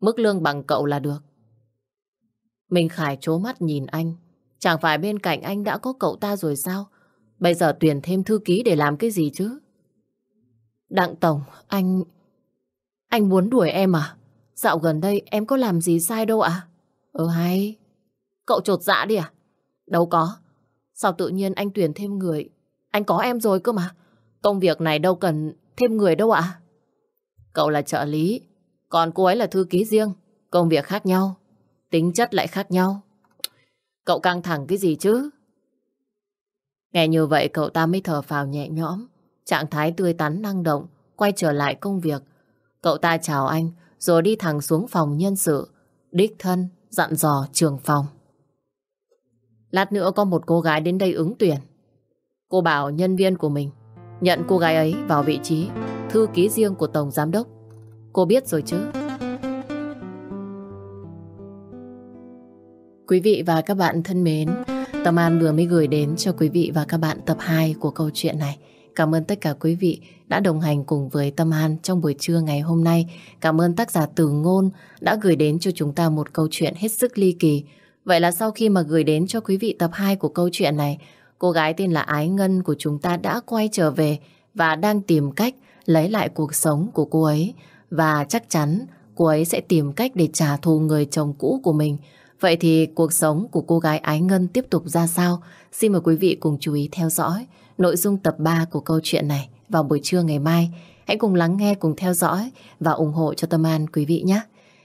Mức lương bằng cậu là được. Minh Khải chố mắt nhìn anh. Chẳng phải bên cạnh anh đã có cậu ta rồi sao? Bây giờ tuyển thêm thư ký để làm cái gì chứ? Đặng Tổng, anh... Anh muốn đuổi em à? Dạo gần đây em có làm gì sai đâu ạ? À? Ừ hay. Cậu trột dạ đi à? Đâu có. Sao tự nhiên anh tuyển thêm người? Anh có em rồi cơ mà. Công việc này đâu cần thêm người đâu ạ. Cậu là trợ lý, còn cô ấy là thư ký riêng. Công việc khác nhau, tính chất lại khác nhau. Cậu căng thẳng cái gì chứ? Nghe như vậy cậu ta mới thở phào nhẹ nhõm, trạng thái tươi tắn năng động, quay trở lại công việc. Cậu ta chào anh, rồi đi thẳng xuống phòng nhân sự, đích thân, dặn dò trường phòng. Lát nữa có một cô gái đến đây ứng tuyển. Cô bảo nhân viên của mình nhận cô gái ấy vào vị trí thư ký riêng của Tổng Giám Đốc. Cô biết rồi chứ? Quý vị và các bạn thân mến, Tâm An vừa mới gửi đến cho quý vị và các bạn tập 2 của câu chuyện này. Cảm ơn tất cả quý vị đã đồng hành cùng với Tâm An trong buổi trưa ngày hôm nay. Cảm ơn tác giả Từ Ngôn đã gửi đến cho chúng ta một câu chuyện hết sức ly kỳ. Vậy là sau khi mà gửi đến cho quý vị tập 2 của câu chuyện này, cô gái tên là Ái Ngân của chúng ta đã quay trở về và đang tìm cách lấy lại cuộc sống của cô ấy. Và chắc chắn cô ấy sẽ tìm cách để trả thù người chồng cũ của mình. Vậy thì cuộc sống của cô gái Ái Ngân tiếp tục ra sao? Xin mời quý vị cùng chú ý theo dõi nội dung tập 3 của câu chuyện này vào buổi trưa ngày mai. Hãy cùng lắng nghe, cùng theo dõi và ủng hộ cho Tâm An quý vị nhé.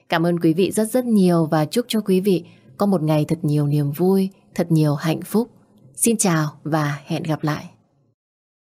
Cảm ơn quý vị rất rất nhiều và chúc cho quý vị có một ngày thật nhiều niềm vui, thật nhiều hạnh phúc. Xin chào và hẹn gặp lại.